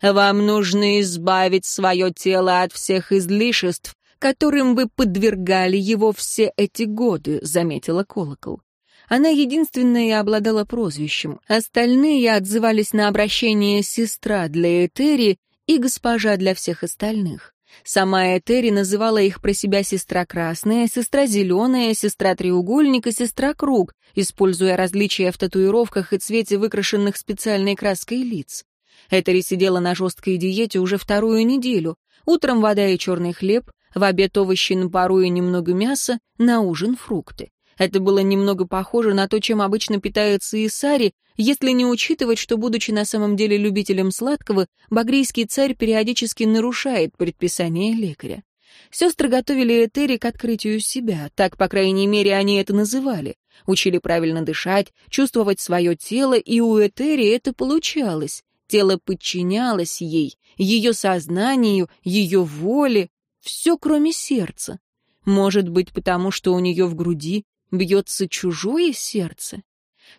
«Вам нужно избавить свое тело от всех излишеств, которым вы подвергали его все эти годы», — заметила колокол. Она единственная и обладала прозвищем. Остальные отзывались на обращение «сестра» для Этери и «госпожа» для всех остальных. Сама Этери называла их про себя сестра красная, сестра зеленая, сестра треугольник и сестра круг, используя различия в татуировках и цвете выкрашенных специальной краской лиц. Этери сидела на жесткой диете уже вторую неделю. Утром вода и черный хлеб, в обед овощи на пару и немного мяса, на ужин фрукты. Это было немного похоже на то, чем обычно питается Исари, если не учитывать, что, будучи на самом деле любителем сладкого, багрийский царь периодически нарушает предписание лекаря. Сестры готовили Этери к открытию себя, так, по крайней мере, они это называли. Учили правильно дышать, чувствовать свое тело, и у Этери это получалось. Тело подчинялось ей, ее сознанию, ее воле, все кроме сердца. Может быть, потому что у нее в груди бьется чужое сердце?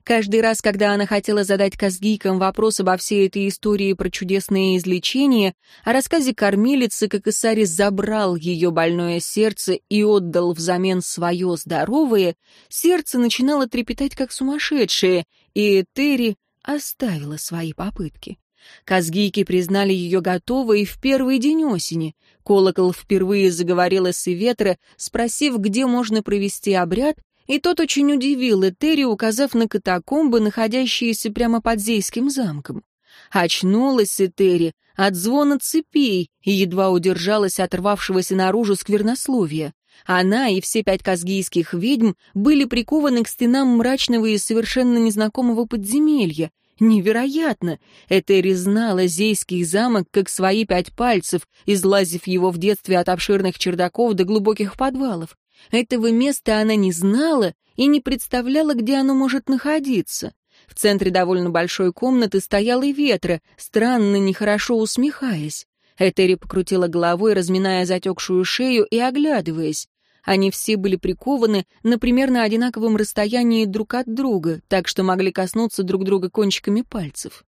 Каждый раз, когда она хотела задать Казгийкам вопрос обо всей этой истории про чудесное излечение, о рассказе кормилицы, как Исарис забрал ее больное сердце и отдал взамен свое здоровое, сердце начинало трепетать как сумасшедшее, и Терри оставила свои попытки. Казгийки признали ее готовой в первый день осени. Колокол впервые заговорила с Иветра, спросив, где можно провести обряд, и тот очень удивил Этери, указав на катакомбы, находящиеся прямо под Зейским замком. Очнулась Этери от звона цепей и едва удержалась от рвавшегося наружу сквернословия. Она и все пять казгийских ведьм были прикованы к стенам мрачного и совершенно незнакомого подземелья. Невероятно! Этери знала Зейский замок как свои пять пальцев, излазив его в детстве от обширных чердаков до глубоких подвалов. Этого места она не знала и не представляла, где оно может находиться. В центре довольно большой комнаты стоял и ветра, странно, нехорошо усмехаясь. Этери покрутила головой, разминая затекшую шею и оглядываясь. Они все были прикованы на примерно одинаковом расстоянии друг от друга, так что могли коснуться друг друга кончиками пальцев.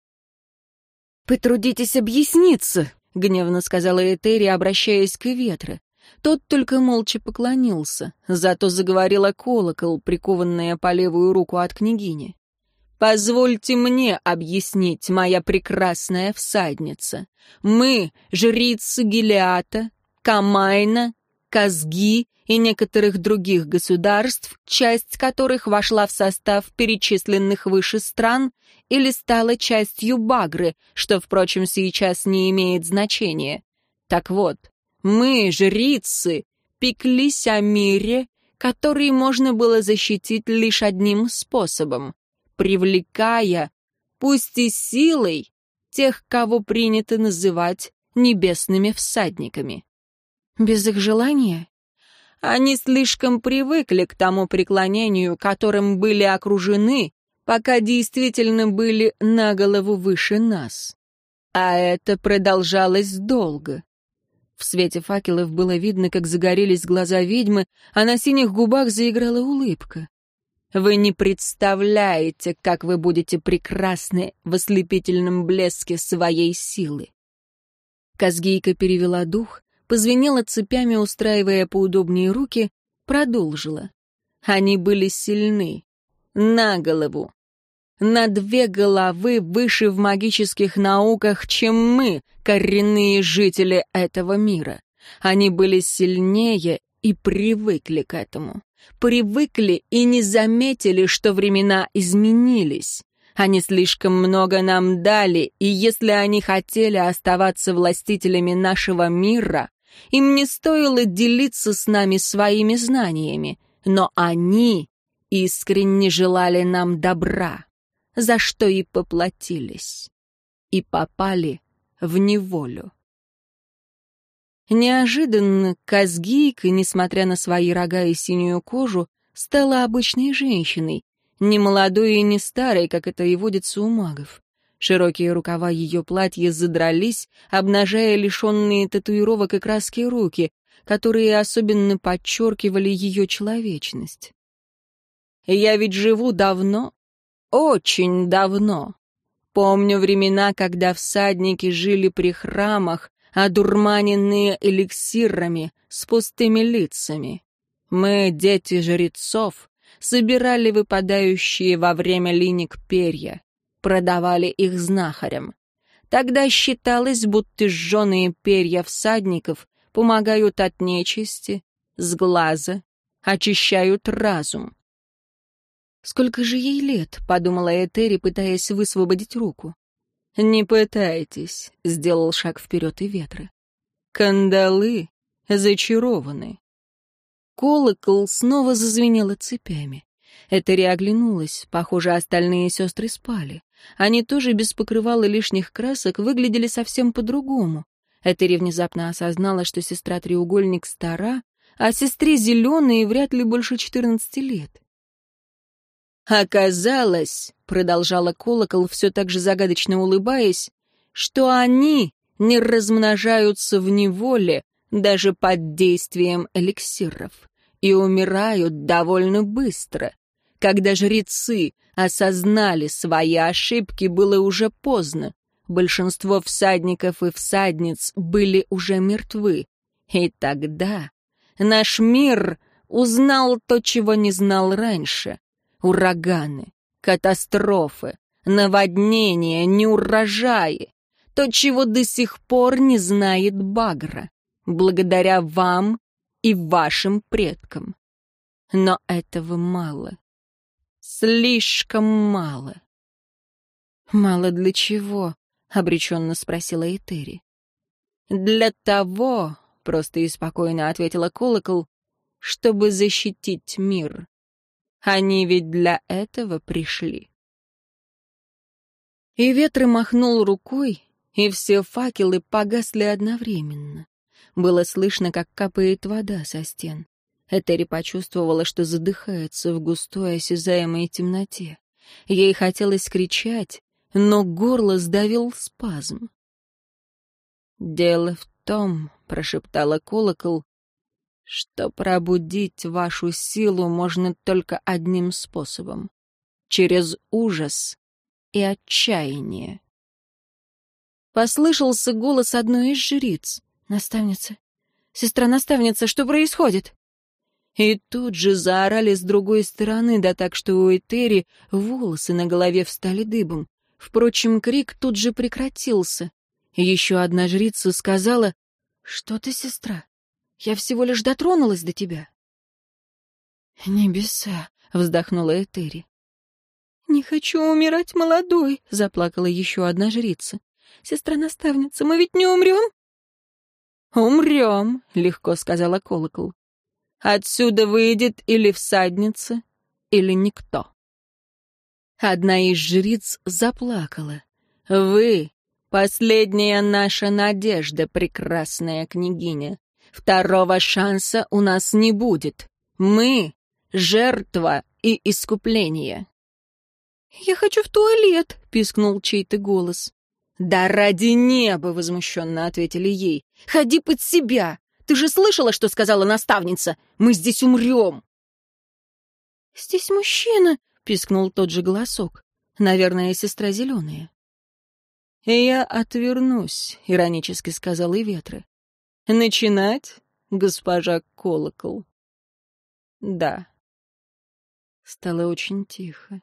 «Потрудитесь объясниться», — гневно сказала Этери, обращаясь к ветру. Тот только молча поклонился, зато заговорила колокол, прикованная по левую руку от княгини. «Позвольте мне объяснить, моя прекрасная всадница. Мы, жрицы Гелиата, Камайна, Казги и некоторых других государств, часть которых вошла в состав перечисленных выше стран или стала частью Багры, что, впрочем, сейчас не имеет значения. Так вот, мы, жрицы, пеклись о мире, который можно было защитить лишь одним способом — привлекая, пусть и силой, тех, кого принято называть небесными всадниками. Без их желания? Они слишком привыкли к тому преклонению, которым были окружены, пока действительно были на голову выше нас. А это продолжалось долго. В свете факелов было видно, как загорелись глаза ведьмы, а на синих губах заиграла улыбка. «Вы не представляете, как вы будете прекрасны в ослепительном блеске своей силы». Казгийка перевела дух, позвенела цепями, устраивая поудобнее руки, продолжила. Они были сильны. На голову на две головы выше в магических науках, чем мы, коренные жители этого мира. Они были сильнее и привыкли к этому. Привыкли и не заметили, что времена изменились. Они слишком много нам дали, и если они хотели оставаться властителями нашего мира, им не стоило делиться с нами своими знаниями, но они искренне желали нам добра за что и поплатились, и попали в неволю. Неожиданно Казгийка, несмотря на свои рога и синюю кожу, стала обычной женщиной, не молодой и не старой, как это и водится у магов. Широкие рукава ее платья задрались, обнажая лишенные татуировок и краски руки, которые особенно подчеркивали ее человечность. «Я ведь живу давно очень давно. Помню времена, когда всадники жили при храмах, одурманенные эликсирами, с пустыми лицами. Мы, дети жрецов, собирали выпадающие во время линик перья, продавали их знахарям. Тогда считалось, будто сжженные перья всадников помогают от нечисти, с глаза, очищают разум. «Сколько же ей лет?» — подумала Этери, пытаясь высвободить руку. «Не пытайтесь», — сделал шаг вперед и ветры. «Кандалы зачарованы». Колокол снова зазвенело цепями. Этери оглянулась, похоже, остальные сестры спали. Они тоже без покрывала лишних красок выглядели совсем по-другому. Этери внезапно осознала, что сестра-треугольник стара, а сестре зеленые вряд ли больше четырнадцати лет. «Оказалось», — продолжала колокол, все так же загадочно улыбаясь, «что они не размножаются в неволе даже под действием эликсиров и умирают довольно быстро. Когда жрецы осознали свои ошибки, было уже поздно. Большинство всадников и всадниц были уже мертвы. И тогда наш мир узнал то, чего не знал раньше ураганы, катастрофы, наводнения, неурожаи. То, чего до сих пор не знает Багра, благодаря вам и вашим предкам. Но этого мало. Слишком мало. «Мало для чего?» — обреченно спросила Этери. «Для того», — просто и спокойно ответила Колокол, чтобы защитить мир. Они ведь для этого пришли. И ветры махнул рукой, и все факелы погасли одновременно. Было слышно, как капает вода со стен. Этери почувствовала, что задыхается в густой осязаемой темноте. Ей хотелось кричать, но горло сдавил спазм. «Дело в том», — прошептала колокол, «что пробудить вашу силу можно только одним способом — через ужас и отчаяние». Послышался голос одной из жриц. «Наставница! Сестра-наставница, что происходит?» И тут же заорали с другой стороны, да так, что у Этери волосы на голове встали дыбом. Впрочем, крик тут же прекратился. Еще одна жрица сказала, «Что ты, сестра? Я всего лишь дотронулась до тебя». «Небеса!» — вздохнула Этери. «Не хочу умирать молодой», — заплакала еще одна жрица. «Сестра-наставница, мы ведь не умрем?» «Умрем», — легко сказала колокол. «Отсюда выйдет или всадница, или никто». Одна из жриц заплакала. «Вы — последняя наша надежда, прекрасная княгиня. Второго шанса у нас не будет. Мы — жертва и искупление». «Я хочу в туалет», — пискнул чей-то голос. «Да ради неба!» — возмущенно ответили ей. «Ходи под себя! Ты же слышала, что сказала наставница? Мы здесь умрем!» «Здесь мужчина!» пискнул тот же голосок. Наверное, сестра зеленая. «Я отвернусь», — иронически сказал и ветры. «Начинать, госпожа Колокол?» «Да». Стало очень тихо.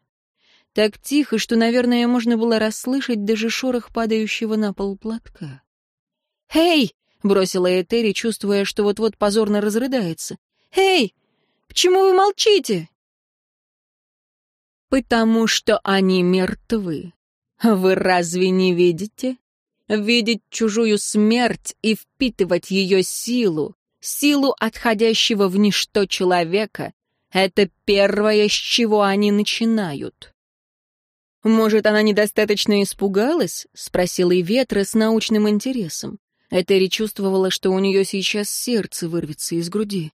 Так тихо, что, наверное, можно было расслышать даже шорох падающего на пол платка. «Эй!» — бросила Этери, чувствуя, что вот-вот позорно разрыдается. «Эй! Почему вы молчите?» потому что они мертвы. Вы разве не видите? Видеть чужую смерть и впитывать ее силу, силу отходящего в ничто человека — это первое, с чего они начинают. «Может, она недостаточно испугалась?» — спросила и Ветра с научным интересом. Этери чувствовала, что у нее сейчас сердце вырвется из груди.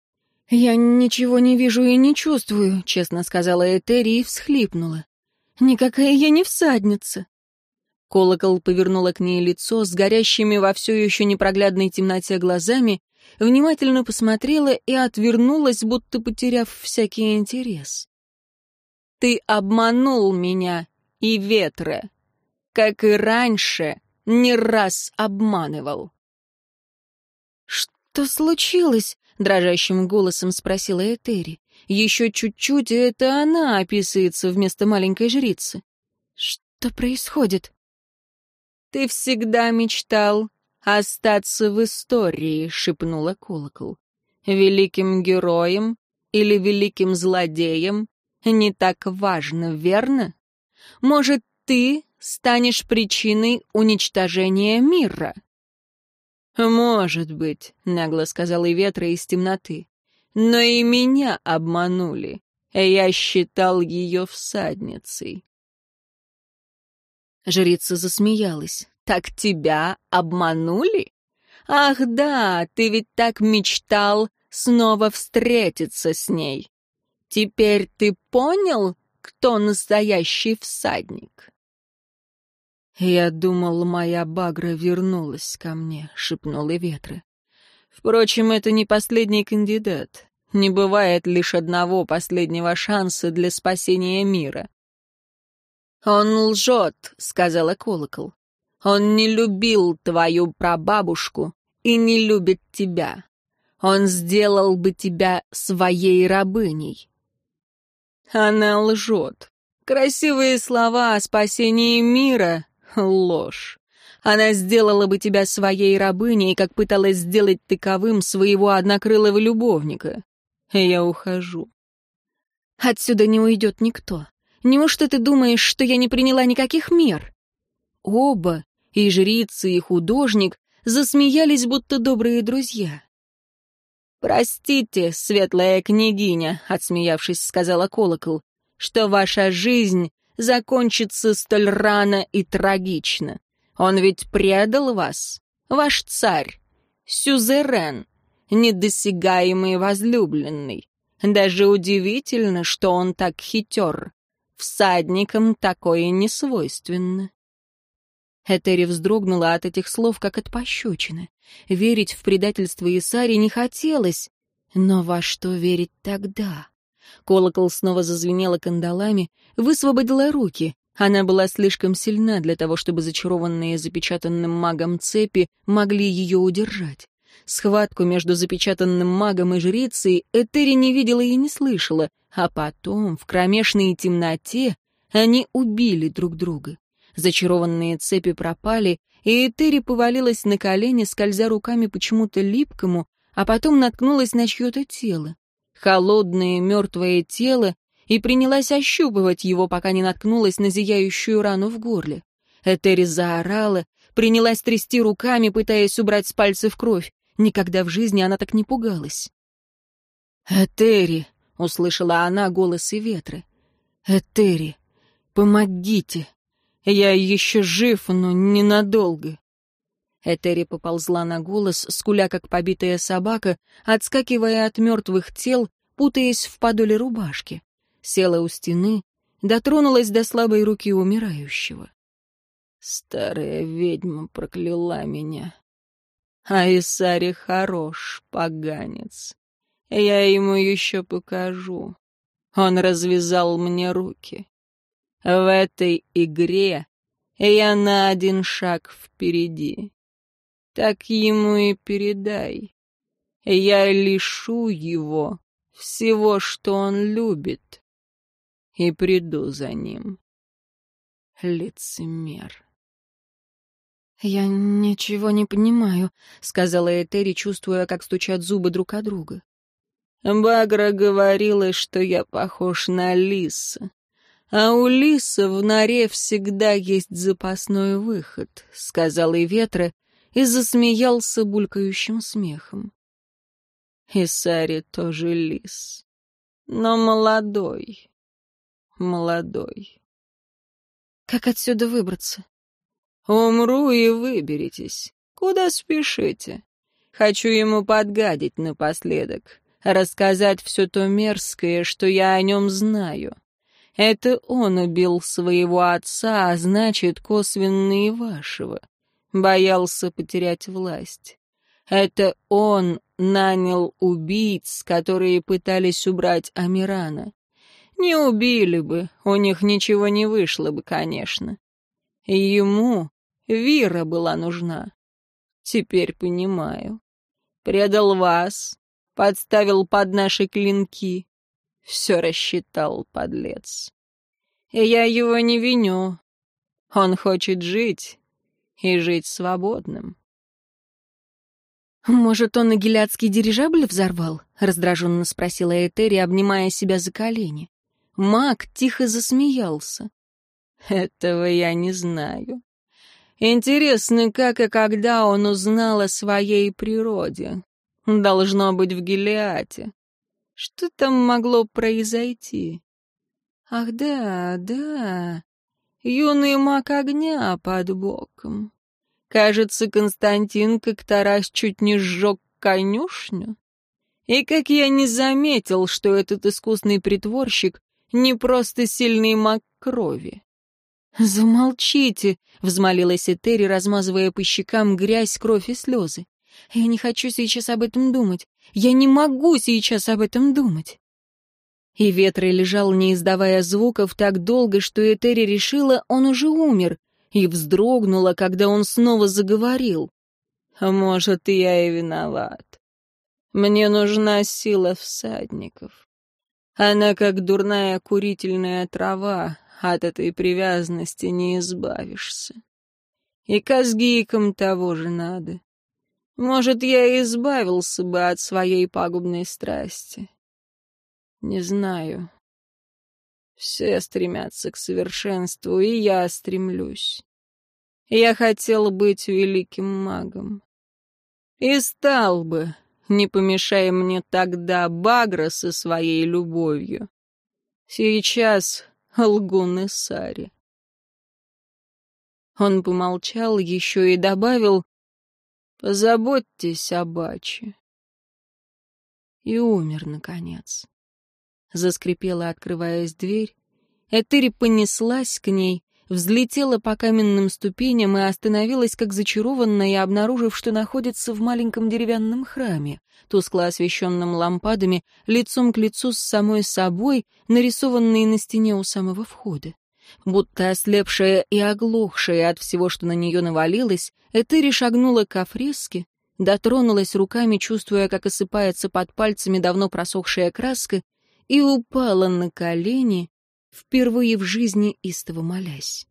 «Я ничего не вижу и не чувствую», — честно сказала Этери и всхлипнула. «Никакая я не всадница». Колокол повернула к ней лицо с горящими во все еще непроглядной темноте глазами, внимательно посмотрела и отвернулась, будто потеряв всякий интерес. «Ты обманул меня и ветра, как и раньше не раз обманывал». «Что случилось?» дрожащим голосом спросила Этери. Еще чуть-чуть, и это она описывается вместо маленькой жрицы. Что происходит? Ты всегда мечтал остаться в истории, шепнула колокол. Великим героем или великим злодеем не так важно, верно? Может, ты станешь причиной уничтожения мира? «Может быть», — нагло сказал и ветра из темноты. «Но и меня обманули. Я считал ее всадницей». Жрица засмеялась. «Так тебя обманули? Ах да, ты ведь так мечтал снова встретиться с ней. Теперь ты понял, кто настоящий всадник?» «Я думал, моя багра вернулась ко мне», — шепнули ветры. «Впрочем, это не последний кандидат. Не бывает лишь одного последнего шанса для спасения мира». «Он лжет», — сказала колокол. «Он не любил твою прабабушку и не любит тебя. Он сделал бы тебя своей рабыней». Она лжет. Красивые слова о спасении мира Ложь. Она сделала бы тебя своей рабыней, как пыталась сделать таковым своего однокрылого любовника. Я ухожу. Отсюда не уйдет никто. Неужто ты думаешь, что я не приняла никаких мер? Оба, и жрица, и художник, засмеялись, будто добрые друзья. «Простите, светлая княгиня», — отсмеявшись, сказала колокол, «что ваша жизнь закончится столь рано и трагично. Он ведь предал вас, ваш царь, сюзерен, недосягаемый возлюбленный. Даже удивительно, что он так хитер. Всадникам такое не свойственно. Этери вздрогнула от этих слов, как от пощечины. Верить в предательство Исари не хотелось. Но во что верить тогда? Колокол снова зазвенела кандалами, высвободила руки. Она была слишком сильна для того, чтобы зачарованные запечатанным магом цепи могли ее удержать. Схватку между запечатанным магом и жрицей Этери не видела и не слышала, а потом, в кромешной темноте, они убили друг друга. Зачарованные цепи пропали, и Этери повалилась на колени, скользя руками почему-то липкому, а потом наткнулась на чье-то тело. Холодное мертвое тело, и принялась ощупывать его, пока не наткнулась на зияющую рану в горле. Этери заорала, принялась трясти руками, пытаясь убрать с пальцев кровь. Никогда в жизни она так не пугалась. «Этери!» — услышала она голос и ветры. «Этери, помогите! Я еще жив, но ненадолго!» Этери поползла на голос, скуля как побитая собака, отскакивая от мертвых тел, путаясь в подоле рубашки. Села у стены, дотронулась до слабой руки умирающего. Старая ведьма прокляла меня. А Исари хорош, поганец. Я ему еще покажу. Он развязал мне руки. В этой игре я на один шаг впереди. Так ему и передай. Я лишу его всего, что он любит, и приду за ним. Лицемер. «Я ничего не понимаю», — сказала Этери, чувствуя, как стучат зубы друг от друга. «Багра говорила, что я похож на лиса. А у лиса в норе всегда есть запасной выход», — сказал и ветра, и засмеялся булькающим смехом. Исари тоже лис, но молодой, молодой. «Как отсюда выбраться?» Умру и выберетесь. Куда спешите? Хочу ему подгадить напоследок, рассказать все то мерзкое, что я о нем знаю. Это он убил своего отца, а значит, косвенно и вашего. Боялся потерять власть. Это он нанял убийц, которые пытались убрать Амирана. Не убили бы, у них ничего не вышло бы, конечно. Ему Вира была нужна. Теперь понимаю. Предал вас, подставил под наши клинки. Все рассчитал, подлец. И я его не виню. Он хочет жить и жить свободным. «Может, он и гелядский дирижабль взорвал?» — раздраженно спросила Этери, обнимая себя за колени. Маг тихо засмеялся. «Этого я не знаю. Интересно, как и когда он узнал о своей природе. Должно быть в Гелиате. Что там могло произойти? Ах да, да, юный маг огня под боком. Кажется, Константин как-то раз чуть не сжег конюшню. И как я не заметил, что этот искусный притворщик не просто сильный маг крови. «Замолчите!» — взмолилась Этери, размазывая по щекам грязь, кровь и слезы. «Я не хочу сейчас об этом думать. Я не могу сейчас об этом думать!» И Ветры лежал, не издавая звуков, так долго, что Этери решила, он уже умер, и вздрогнула, когда он снова заговорил. «Может, я и виноват. Мне нужна сила всадников. Она как дурная курительная трава, от этой привязанности не избавишься. И казгикам того же надо. Может, я и избавился бы от своей пагубной страсти. Не знаю. Все стремятся к совершенству, и я стремлюсь. Я хотел быть великим магом. И стал бы, Не помешай мне тогда Багра со своей любовью. Сейчас лгун и Сари. Он помолчал еще и добавил «Позаботьтесь о Баче». И умер, наконец. Заскрипела, открываясь дверь. Этери понеслась к ней, взлетела по каменным ступеням и остановилась, как зачарованная, обнаружив, что находится в маленьком деревянном храме, тускло освещенном лампадами, лицом к лицу с самой собой, нарисованной на стене у самого входа. Будто ослепшая и оглохшая от всего, что на нее навалилось, Этери шагнула к фреске, дотронулась руками, чувствуя, как осыпается под пальцами давно просохшая краска, и упала на колени, впервые в жизни истово молясь.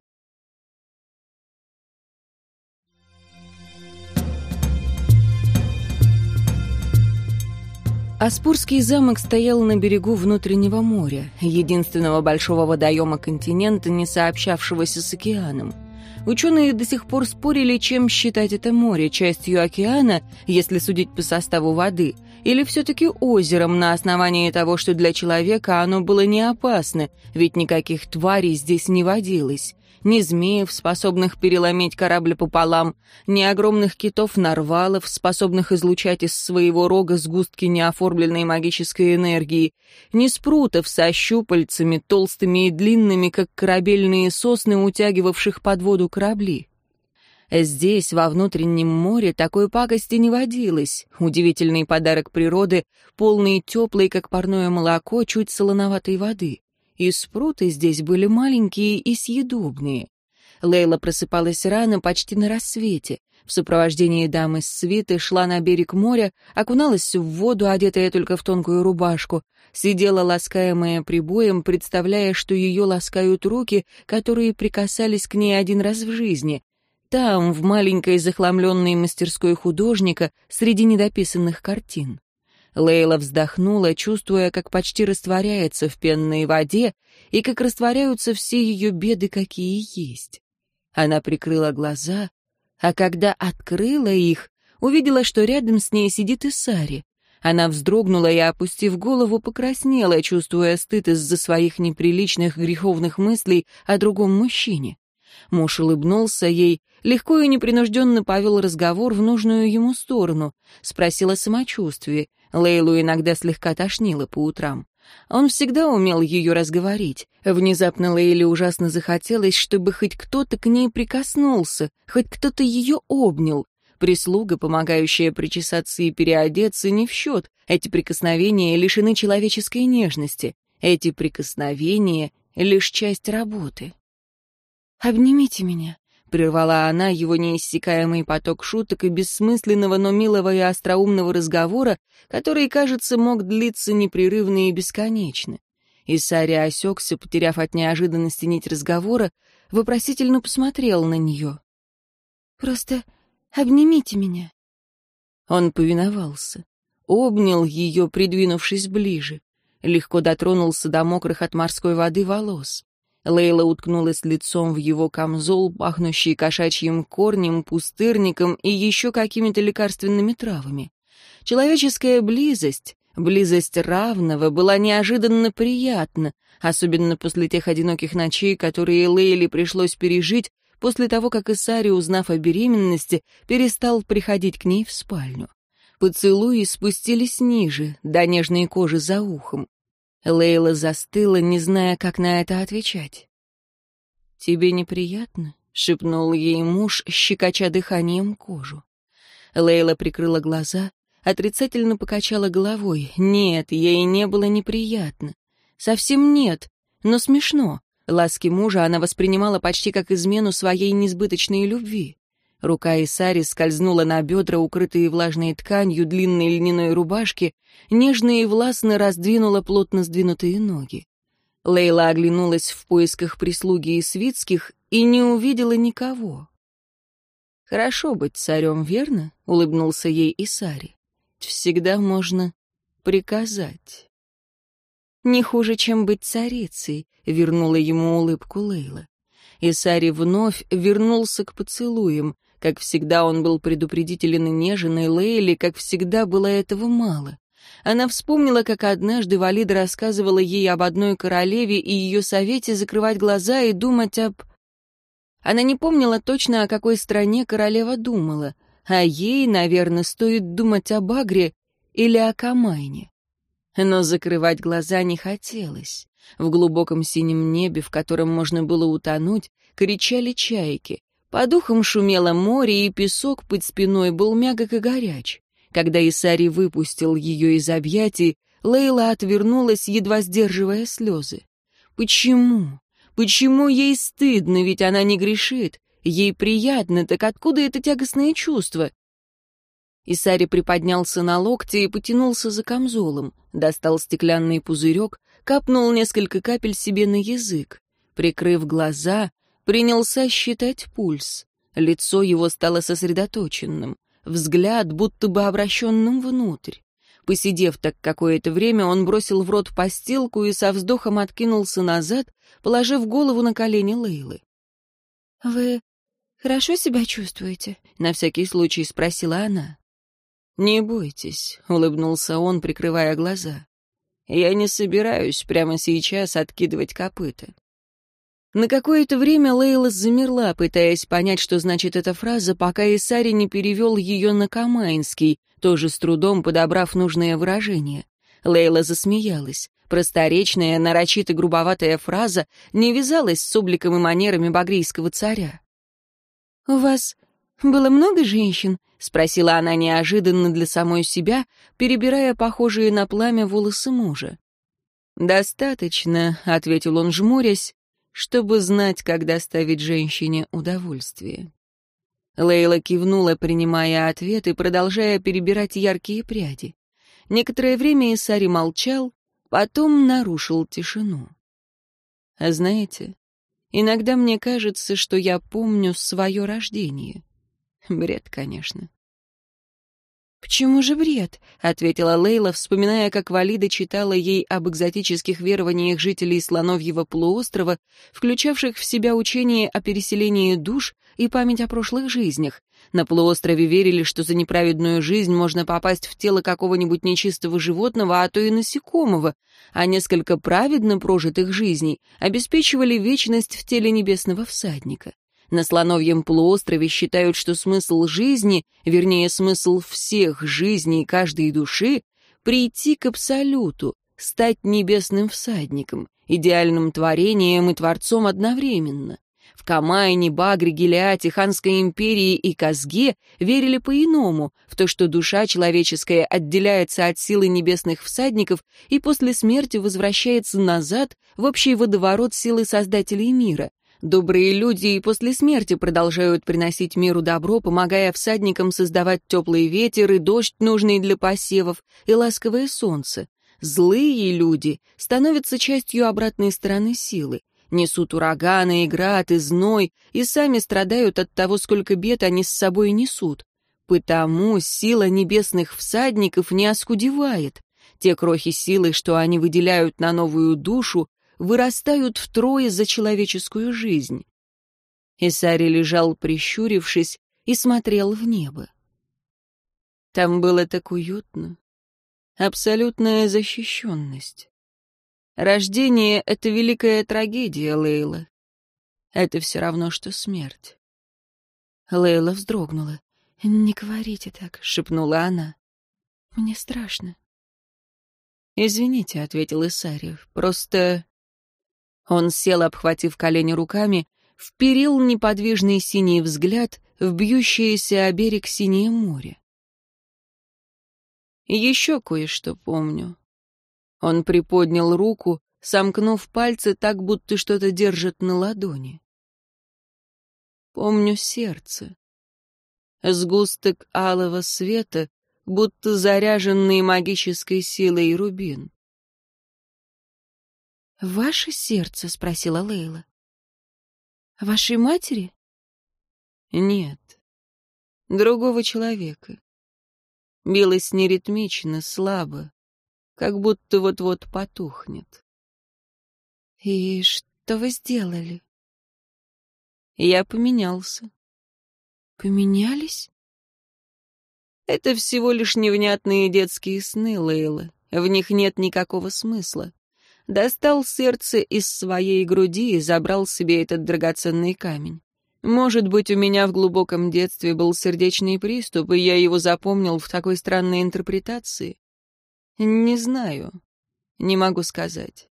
Аспурский замок стоял на берегу внутреннего моря, единственного большого водоема континента, не сообщавшегося с океаном. Ученые до сих пор спорили, чем считать это море, частью океана, если судить по составу воды, или все-таки озером на основании того, что для человека оно было не опасно, ведь никаких тварей здесь не водилось ни змеев, способных переломить корабль пополам, ни огромных китов-нарвалов, способных излучать из своего рога сгустки неоформленной магической энергии, ни спрутов со щупальцами, толстыми и длинными, как корабельные сосны, утягивавших под воду корабли. Здесь, во внутреннем море, такой пакости не водилось. Удивительный подарок природы, полный теплой, как парное молоко, чуть солоноватой воды и спруты здесь были маленькие и съедобные. Лейла просыпалась рано, почти на рассвете. В сопровождении дамы с свиты шла на берег моря, окуналась в воду, одетая только в тонкую рубашку, сидела ласкаемая прибоем, представляя, что ее ласкают руки, которые прикасались к ней один раз в жизни. Там, в маленькой захламленной мастерской художника, среди недописанных картин. Лейла вздохнула, чувствуя, как почти растворяется в пенной воде и как растворяются все ее беды, какие есть. Она прикрыла глаза, а когда открыла их, увидела, что рядом с ней сидит Исари. Она вздрогнула и, опустив голову, покраснела, чувствуя стыд из-за своих неприличных греховных мыслей о другом мужчине. Муж улыбнулся ей, легко и непринужденно повел разговор в нужную ему сторону, спросил о самочувствии, Лейлу иногда слегка тошнило по утрам. Он всегда умел ее разговорить. Внезапно Лейле ужасно захотелось, чтобы хоть кто-то к ней прикоснулся, хоть кто-то ее обнял. Прислуга, помогающая причесаться и переодеться, не в счет. Эти прикосновения лишены человеческой нежности. Эти прикосновения — лишь часть работы. «Обнимите меня», Прервала она его неиссякаемый поток шуток и бессмысленного, но милого и остроумного разговора, который, кажется, мог длиться непрерывно и бесконечно. Исари осекся, потеряв от неожиданности нить разговора, вопросительно посмотрел на нее. «Просто обнимите меня». Он повиновался. Обнял ее, придвинувшись ближе. Легко дотронулся до мокрых от морской воды волос. Лейла уткнулась лицом в его камзол, пахнущий кошачьим корнем, пустырником и еще какими-то лекарственными травами. Человеческая близость, близость равного, была неожиданно приятна, особенно после тех одиноких ночей, которые Лейле пришлось пережить после того, как Исари, узнав о беременности, перестал приходить к ней в спальню. Поцелуи спустились ниже, до нежной кожи за ухом. Лейла застыла, не зная, как на это отвечать. «Тебе неприятно?» — шепнул ей муж, щекоча дыханием кожу. Лейла прикрыла глаза, отрицательно покачала головой. Нет, ей не было неприятно. Совсем нет, но смешно. Ласки мужа она воспринимала почти как измену своей несбыточной любви. Рука Исари скользнула на бедра, укрытые влажной тканью длинной льняной рубашки, нежно и властно раздвинула плотно сдвинутые ноги. Лейла оглянулась в поисках прислуги и свитских и не увидела никого. «Хорошо быть царем, верно?» — улыбнулся ей Исари. «Всегда можно приказать». «Не хуже, чем быть царицей», — вернула ему улыбку Лейла. Исари вновь вернулся к поцелуям, Как всегда он был предупредителен и нежен, и Лейли, как всегда, было этого мало. Она вспомнила, как однажды Валида рассказывала ей об одной королеве и ее совете закрывать глаза и думать об... Она не помнила точно, о какой стране королева думала, а ей, наверное, стоит думать об Агре или о Камайне. Но закрывать глаза не хотелось. В глубоком синем небе, в котором можно было утонуть, кричали чайки. По духам шумело море, и песок под спиной был мягок и горяч. Когда Исари выпустил ее из объятий, Лейла отвернулась, едва сдерживая слезы. Почему? Почему ей стыдно, ведь она не грешит? Ей приятно, так откуда это тягостное чувство? Исари приподнялся на локте и потянулся за камзолом, достал стеклянный пузырек, капнул несколько капель себе на язык. Прикрыв глаза, принялся считать пульс. Лицо его стало сосредоточенным взгляд будто бы обращенным внутрь. Посидев так какое-то время, он бросил в рот постилку и со вздохом откинулся назад, положив голову на колени Лейлы. «Вы хорошо себя чувствуете?» — на всякий случай спросила она. «Не бойтесь», — улыбнулся он, прикрывая глаза. «Я не собираюсь прямо сейчас откидывать копыта. На какое-то время Лейла замерла, пытаясь понять, что значит эта фраза, пока Исари не перевел ее на Камайнский, тоже с трудом подобрав нужное выражение. Лейла засмеялась. Просторечная, нарочито грубоватая фраза не вязалась с обликом и манерами багрийского царя. «У вас было много женщин?» — спросила она неожиданно для самой себя, перебирая похожие на пламя волосы мужа. «Достаточно», — ответил он, жмурясь, чтобы знать, когда ставить женщине удовольствие. Лейла кивнула, принимая ответ и продолжая перебирать яркие пряди. Некоторое время Исари молчал, потом нарушил тишину. «А знаете, иногда мне кажется, что я помню свое рождение. Бред, конечно. «Почему же бред?» — ответила Лейла, вспоминая, как Валида читала ей об экзотических верованиях жителей Слоновьего полуострова, включавших в себя учение о переселении душ и память о прошлых жизнях. На полуострове верили, что за неправедную жизнь можно попасть в тело какого-нибудь нечистого животного, а то и насекомого, а несколько праведно прожитых жизней обеспечивали вечность в теле небесного всадника. На Слоновьем полуострове считают, что смысл жизни, вернее, смысл всех жизней каждой души, прийти к Абсолюту, стать небесным всадником, идеальным творением и творцом одновременно. В Камайне, Багре, Гелиате, Ханской империи и Казге верили по-иному, в то, что душа человеческая отделяется от силы небесных всадников и после смерти возвращается назад в общий водоворот силы Создателей мира. Добрые люди и после смерти продолжают приносить миру добро, помогая всадникам создавать теплый ветер и дождь, нужный для посевов, и ласковое солнце. Злые люди становятся частью обратной стороны силы, несут ураганы и град, и зной, и сами страдают от того, сколько бед они с собой несут. Потому сила небесных всадников не оскудевает. Те крохи силы, что они выделяют на новую душу, вырастают втрое за человеческую жизнь. Исари лежал, прищурившись, и смотрел в небо. Там было так уютно. Абсолютная защищенность. Рождение — это великая трагедия, Лейла. Это все равно, что смерть. Лейла вздрогнула. «Не говорите так», — шепнула она. «Мне страшно». «Извините», — ответил Исарьев. «Просто он сел, обхватив колени руками, вперил неподвижный синий взгляд в бьющееся о берег синее море. Еще кое-что помню. Он приподнял руку, сомкнув пальцы так, будто что-то держит на ладони. Помню сердце. Сгусток алого света, будто заряженный магической силой рубин. «Ваше сердце?» — спросила Лейла. «Вашей матери?» «Нет. Другого человека. Билось неритмично, слабо, как будто вот-вот потухнет». «И что вы сделали?» «Я поменялся. поменялись?» «Это всего лишь невнятные детские сны, Лейла. В них нет никакого смысла. Достал сердце из своей груди и забрал себе этот драгоценный камень. Может быть, у меня в глубоком детстве был сердечный приступ, и я его запомнил в такой странной интерпретации? Не знаю. Не могу сказать.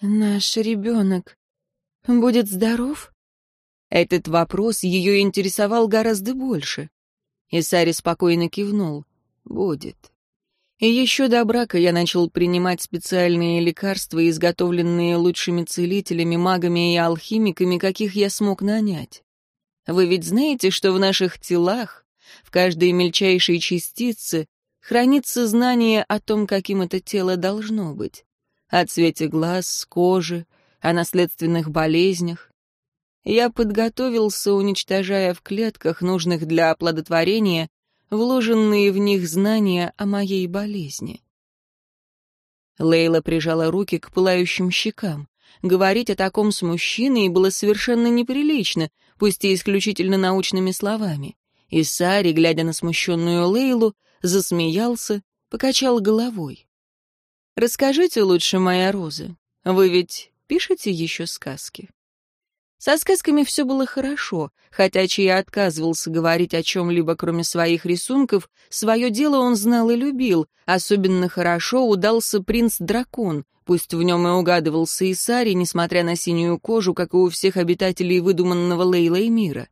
«Наш ребенок будет здоров?» Этот вопрос ее интересовал гораздо больше. Исари спокойно кивнул. «Будет». И еще до брака я начал принимать специальные лекарства, изготовленные лучшими целителями, магами и алхимиками, каких я смог нанять. Вы ведь знаете, что в наших телах, в каждой мельчайшей частице, хранится знание о том, каким это тело должно быть. О цвете глаз, кожи, о наследственных болезнях. Я подготовился, уничтожая в клетках, нужных для оплодотворения, вложенные в них знания о моей болезни. Лейла прижала руки к пылающим щекам. Говорить о таком с мужчиной было совершенно неприлично, пусть и исключительно научными словами. И Сари, глядя на смущенную Лейлу, засмеялся, покачал головой. «Расскажите лучше, моя Роза, вы ведь пишете еще сказки?» Со сказками все было хорошо, хотя Чия отказывался говорить о чем-либо, кроме своих рисунков, свое дело он знал и любил. Особенно хорошо удался принц-дракон, пусть в нем и угадывался Исари, несмотря на синюю кожу, как и у всех обитателей выдуманного Лейла мира.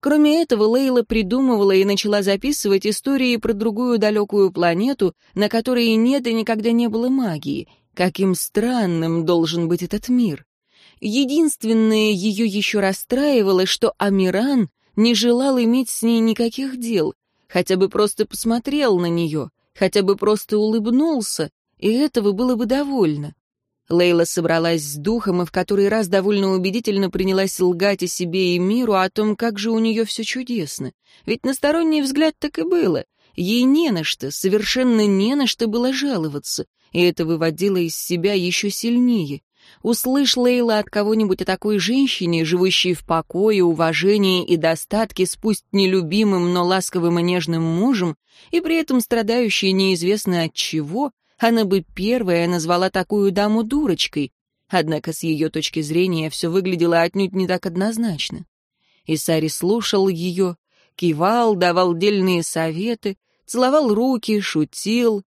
Кроме этого, Лейла придумывала и начала записывать истории про другую далекую планету, на которой нет и никогда не было магии. Каким странным должен быть этот мир. Единственное ее еще расстраивало, что Амиран не желал иметь с ней никаких дел, хотя бы просто посмотрел на нее, хотя бы просто улыбнулся, и этого было бы довольно. Лейла собралась с духом и в который раз довольно убедительно принялась лгать о себе и миру о том, как же у нее все чудесно. Ведь на сторонний взгляд так и было. Ей не на что, совершенно не на что было жаловаться, и это выводило из себя еще сильнее. Услышь, Лейла, от кого-нибудь о такой женщине, живущей в покое, уважении и достатке с пусть нелюбимым, но ласковым и нежным мужем, и при этом страдающей неизвестно от чего, она бы первая назвала такую даму дурочкой. Однако с ее точки зрения все выглядело отнюдь не так однозначно. Исари слушал ее, кивал, давал дельные советы, целовал руки, шутил,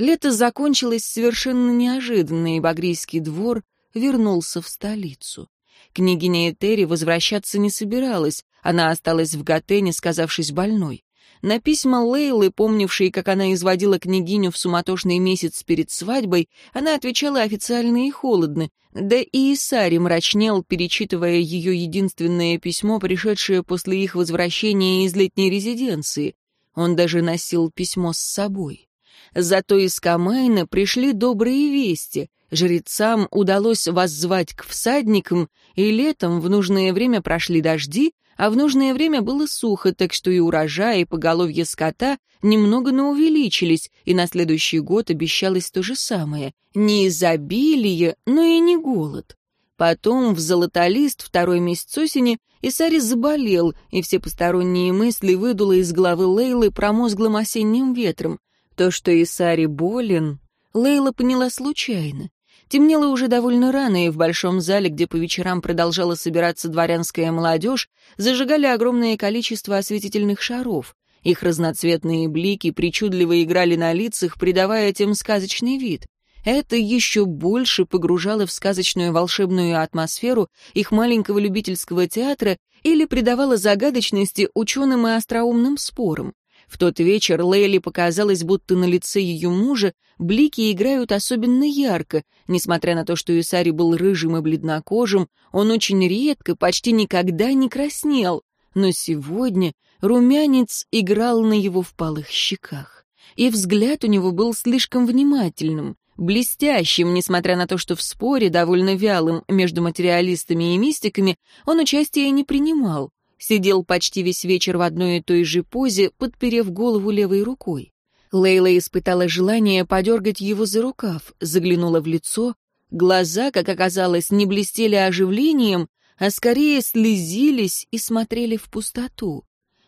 Лето закончилось совершенно неожиданно, и Багрийский двор вернулся в столицу. Княгиня Этери возвращаться не собиралась, она осталась в Гатене, сказавшись больной. На письма Лейлы, помнившей, как она изводила княгиню в суматошный месяц перед свадьбой, она отвечала официально и холодно, да и Исари мрачнел, перечитывая ее единственное письмо, пришедшее после их возвращения из летней резиденции. Он даже носил письмо с собой. Зато из Камайна пришли добрые вести. Жрецам удалось воззвать к всадникам, и летом в нужное время прошли дожди, а в нужное время было сухо, так что и урожай, и поголовье скота немного но увеличились, и на следующий год обещалось то же самое. Не изобилие, но и не голод. Потом в Золотолист второй месяц осени Исари заболел, и все посторонние мысли выдуло из головы Лейлы промозглым осенним ветром. То, что Исари болен, Лейла поняла случайно. Темнело уже довольно рано, и в большом зале, где по вечерам продолжала собираться дворянская молодежь, зажигали огромное количество осветительных шаров. Их разноцветные блики причудливо играли на лицах, придавая тем сказочный вид. Это еще больше погружало в сказочную волшебную атмосферу их маленького любительского театра или придавало загадочности ученым и остроумным спорам. В тот вечер Лейли показалось, будто на лице ее мужа блики играют особенно ярко. Несмотря на то, что Исари был рыжим и бледнокожим, он очень редко, почти никогда не краснел. Но сегодня румянец играл на его впалых щеках. И взгляд у него был слишком внимательным, блестящим, несмотря на то, что в споре, довольно вялым между материалистами и мистиками, он участия не принимал сидел почти весь вечер в одной и той же позе, подперев голову левой рукой. Лейла испытала желание подергать его за рукав, заглянула в лицо. Глаза, как оказалось, не блестели оживлением, а скорее слезились и смотрели в пустоту.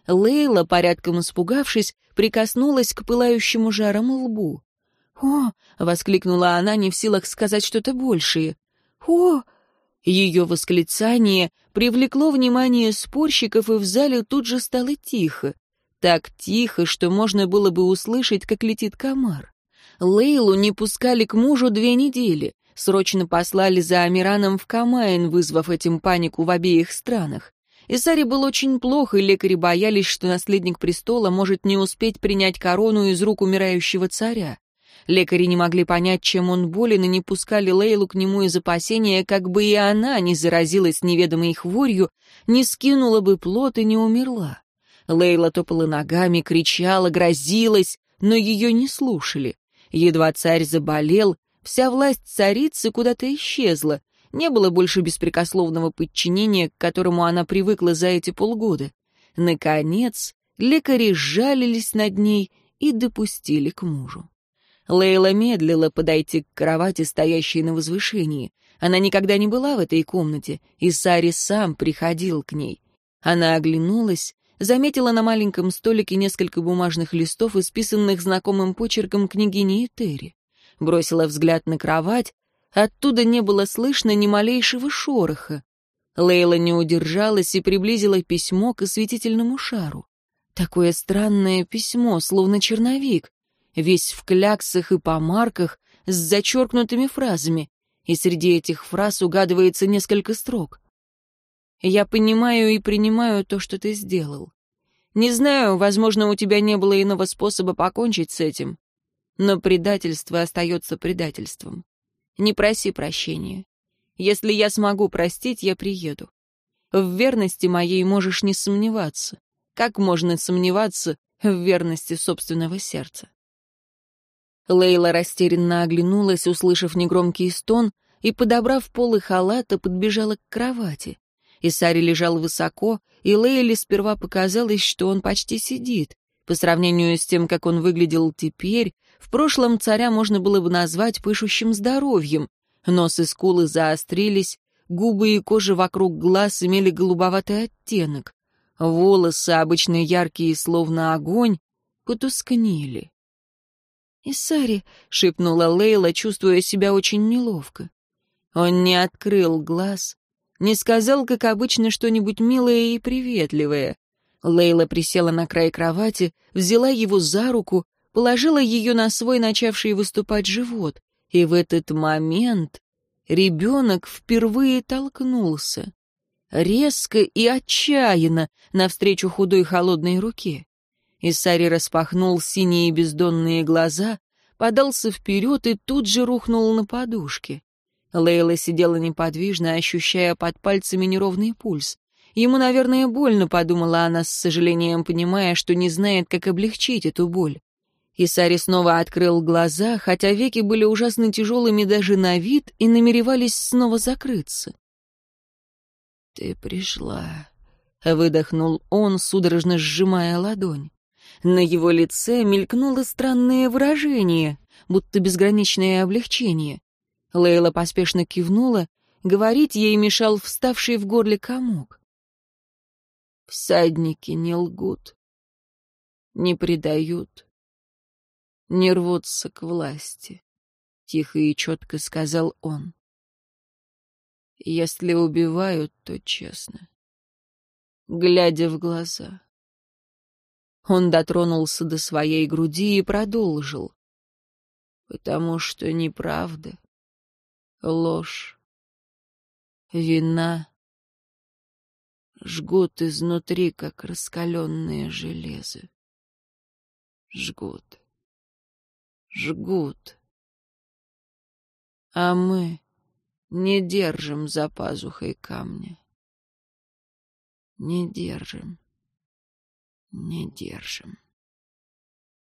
Лейла, порядком испугавшись, прикоснулась к пылающему жаром лбу. «О!» — воскликнула она, не в силах сказать что-то большее. «О!» Ее восклицание привлекло внимание спорщиков, и в зале тут же стало тихо. Так тихо, что можно было бы услышать, как летит комар. Лейлу не пускали к мужу две недели. Срочно послали за Амираном в Камайн, вызвав этим панику в обеих странах. Исаре был очень плохо, и лекари боялись, что наследник престола может не успеть принять корону из рук умирающего царя. Лекари не могли понять, чем он болен, и не пускали Лейлу к нему из опасения, как бы и она не заразилась неведомой хворью, не скинула бы плод и не умерла. Лейла топала ногами, кричала, грозилась, но ее не слушали. Едва царь заболел, вся власть царицы куда-то исчезла, не было больше беспрекословного подчинения, к которому она привыкла за эти полгода. Наконец, лекари сжалились над ней и допустили к мужу. Лейла медлила подойти к кровати, стоящей на возвышении. Она никогда не была в этой комнате, и Сари сам приходил к ней. Она оглянулась, заметила на маленьком столике несколько бумажных листов, исписанных знакомым почерком княгини Этери. Бросила взгляд на кровать, оттуда не было слышно ни малейшего шороха. Лейла не удержалась и приблизила письмо к осветительному шару. Такое странное письмо, словно черновик весь в кляксах и помарках с зачеркнутыми фразами, и среди этих фраз угадывается несколько строк. «Я понимаю и принимаю то, что ты сделал. Не знаю, возможно, у тебя не было иного способа покончить с этим, но предательство остается предательством. Не проси прощения. Если я смогу простить, я приеду. В верности моей можешь не сомневаться. Как можно сомневаться в верности собственного сердца? Лейла растерянно оглянулась, услышав негромкий стон, и, подобрав полы халата, подбежала к кровати. Исари лежал высоко, и Лейле сперва показалось, что он почти сидит. По сравнению с тем, как он выглядел теперь, в прошлом царя можно было бы назвать пышущим здоровьем. Нос и скулы заострились, губы и кожа вокруг глаз имели голубоватый оттенок. Волосы, обычно яркие, словно огонь, потускнели. «Исари», — шепнула Лейла, чувствуя себя очень неловко. Он не открыл глаз, не сказал, как обычно, что-нибудь милое и приветливое. Лейла присела на край кровати, взяла его за руку, положила ее на свой начавший выступать живот, и в этот момент ребенок впервые толкнулся. Резко и отчаянно навстречу худой холодной руке. Исари распахнул синие бездонные глаза, подался вперед и тут же рухнул на подушке. Лейла сидела неподвижно, ощущая под пальцами неровный пульс. Ему, наверное, больно, подумала она с сожалением, понимая, что не знает, как облегчить эту боль. Исари снова открыл глаза, хотя веки были ужасно тяжелыми даже на вид и намеревались снова закрыться. «Ты пришла», — выдохнул он, судорожно сжимая ладонь. На его лице мелькнуло странное выражение, будто безграничное облегчение. Лейла поспешно кивнула, говорить ей мешал вставший в горле комок. Всадники не лгут, не предают, не рвутся к власти, — тихо и четко сказал он. Если убивают, то честно, глядя в глаза. Он дотронулся до своей груди и продолжил. Потому что неправда, ложь, вина жгут изнутри, как раскаленное железо. Жгут, жгут. А мы не держим за пазухой камня. Не держим не держим.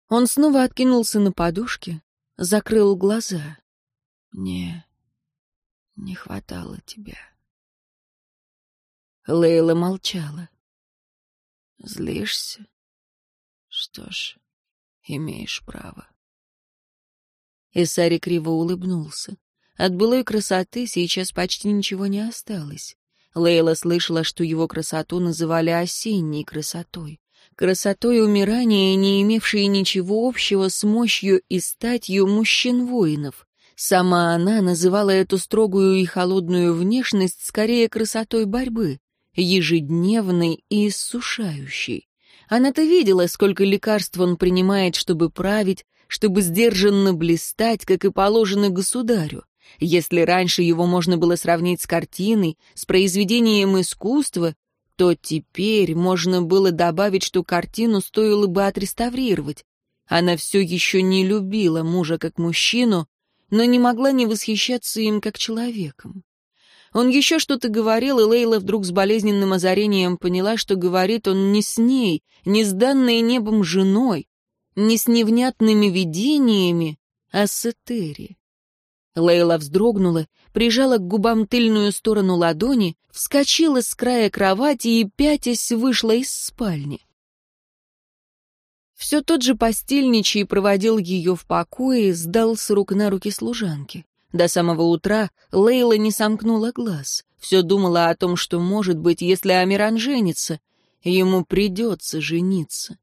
Он снова откинулся на подушке, закрыл глаза. Мне не хватало тебя. Лейла молчала. Злишься? Что ж, имеешь право. Исари криво улыбнулся. От былой красоты сейчас почти ничего не осталось. Лейла слышала, что его красоту называли осенней красотой. Красотой умирания, не имевшей ничего общего с мощью и статью мужчин-воинов. Сама она называла эту строгую и холодную внешность скорее красотой борьбы, ежедневной и иссушающей. Она-то видела, сколько лекарств он принимает, чтобы править, чтобы сдержанно блистать, как и положено государю. Если раньше его можно было сравнить с картиной, с произведением искусства, то теперь можно было добавить, что картину стоило бы отреставрировать. Она все еще не любила мужа как мужчину, но не могла не восхищаться им как человеком. Он еще что-то говорил, и Лейла вдруг с болезненным озарением поняла, что говорит он не с ней, не с данной небом женой, не с невнятными видениями, а с Этери. Лейла вздрогнула, прижала к губам тыльную сторону ладони, вскочила с края кровати и, пятясь, вышла из спальни. Все тот же постельничий проводил ее в покое, сдал с рук на руки служанки. До самого утра Лейла не сомкнула глаз. Все думала о том, что, может быть, если Амиран женится, ему придется жениться.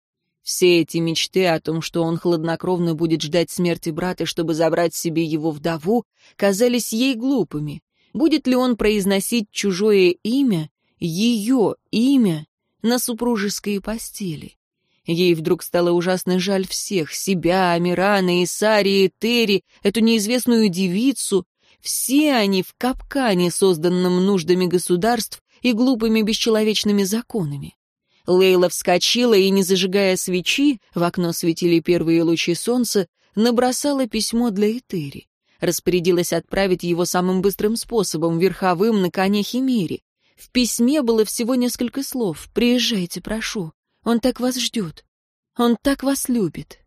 Все эти мечты о том, что он хладнокровно будет ждать смерти брата, чтобы забрать себе его вдову, казались ей глупыми. Будет ли он произносить чужое имя, ее имя, на супружеской постели? Ей вдруг стало ужасно жаль всех — себя, Амирана, Исари, Терри, эту неизвестную девицу. Все они в капкане, созданном нуждами государств и глупыми бесчеловечными законами. Лейла вскочила и, не зажигая свечи, в окно светили первые лучи солнца, набросала письмо для Этери. Распорядилась отправить его самым быстрым способом, верховым, на коне Химере. В письме было всего несколько слов. «Приезжайте, прошу. Он так вас ждет. Он так вас любит».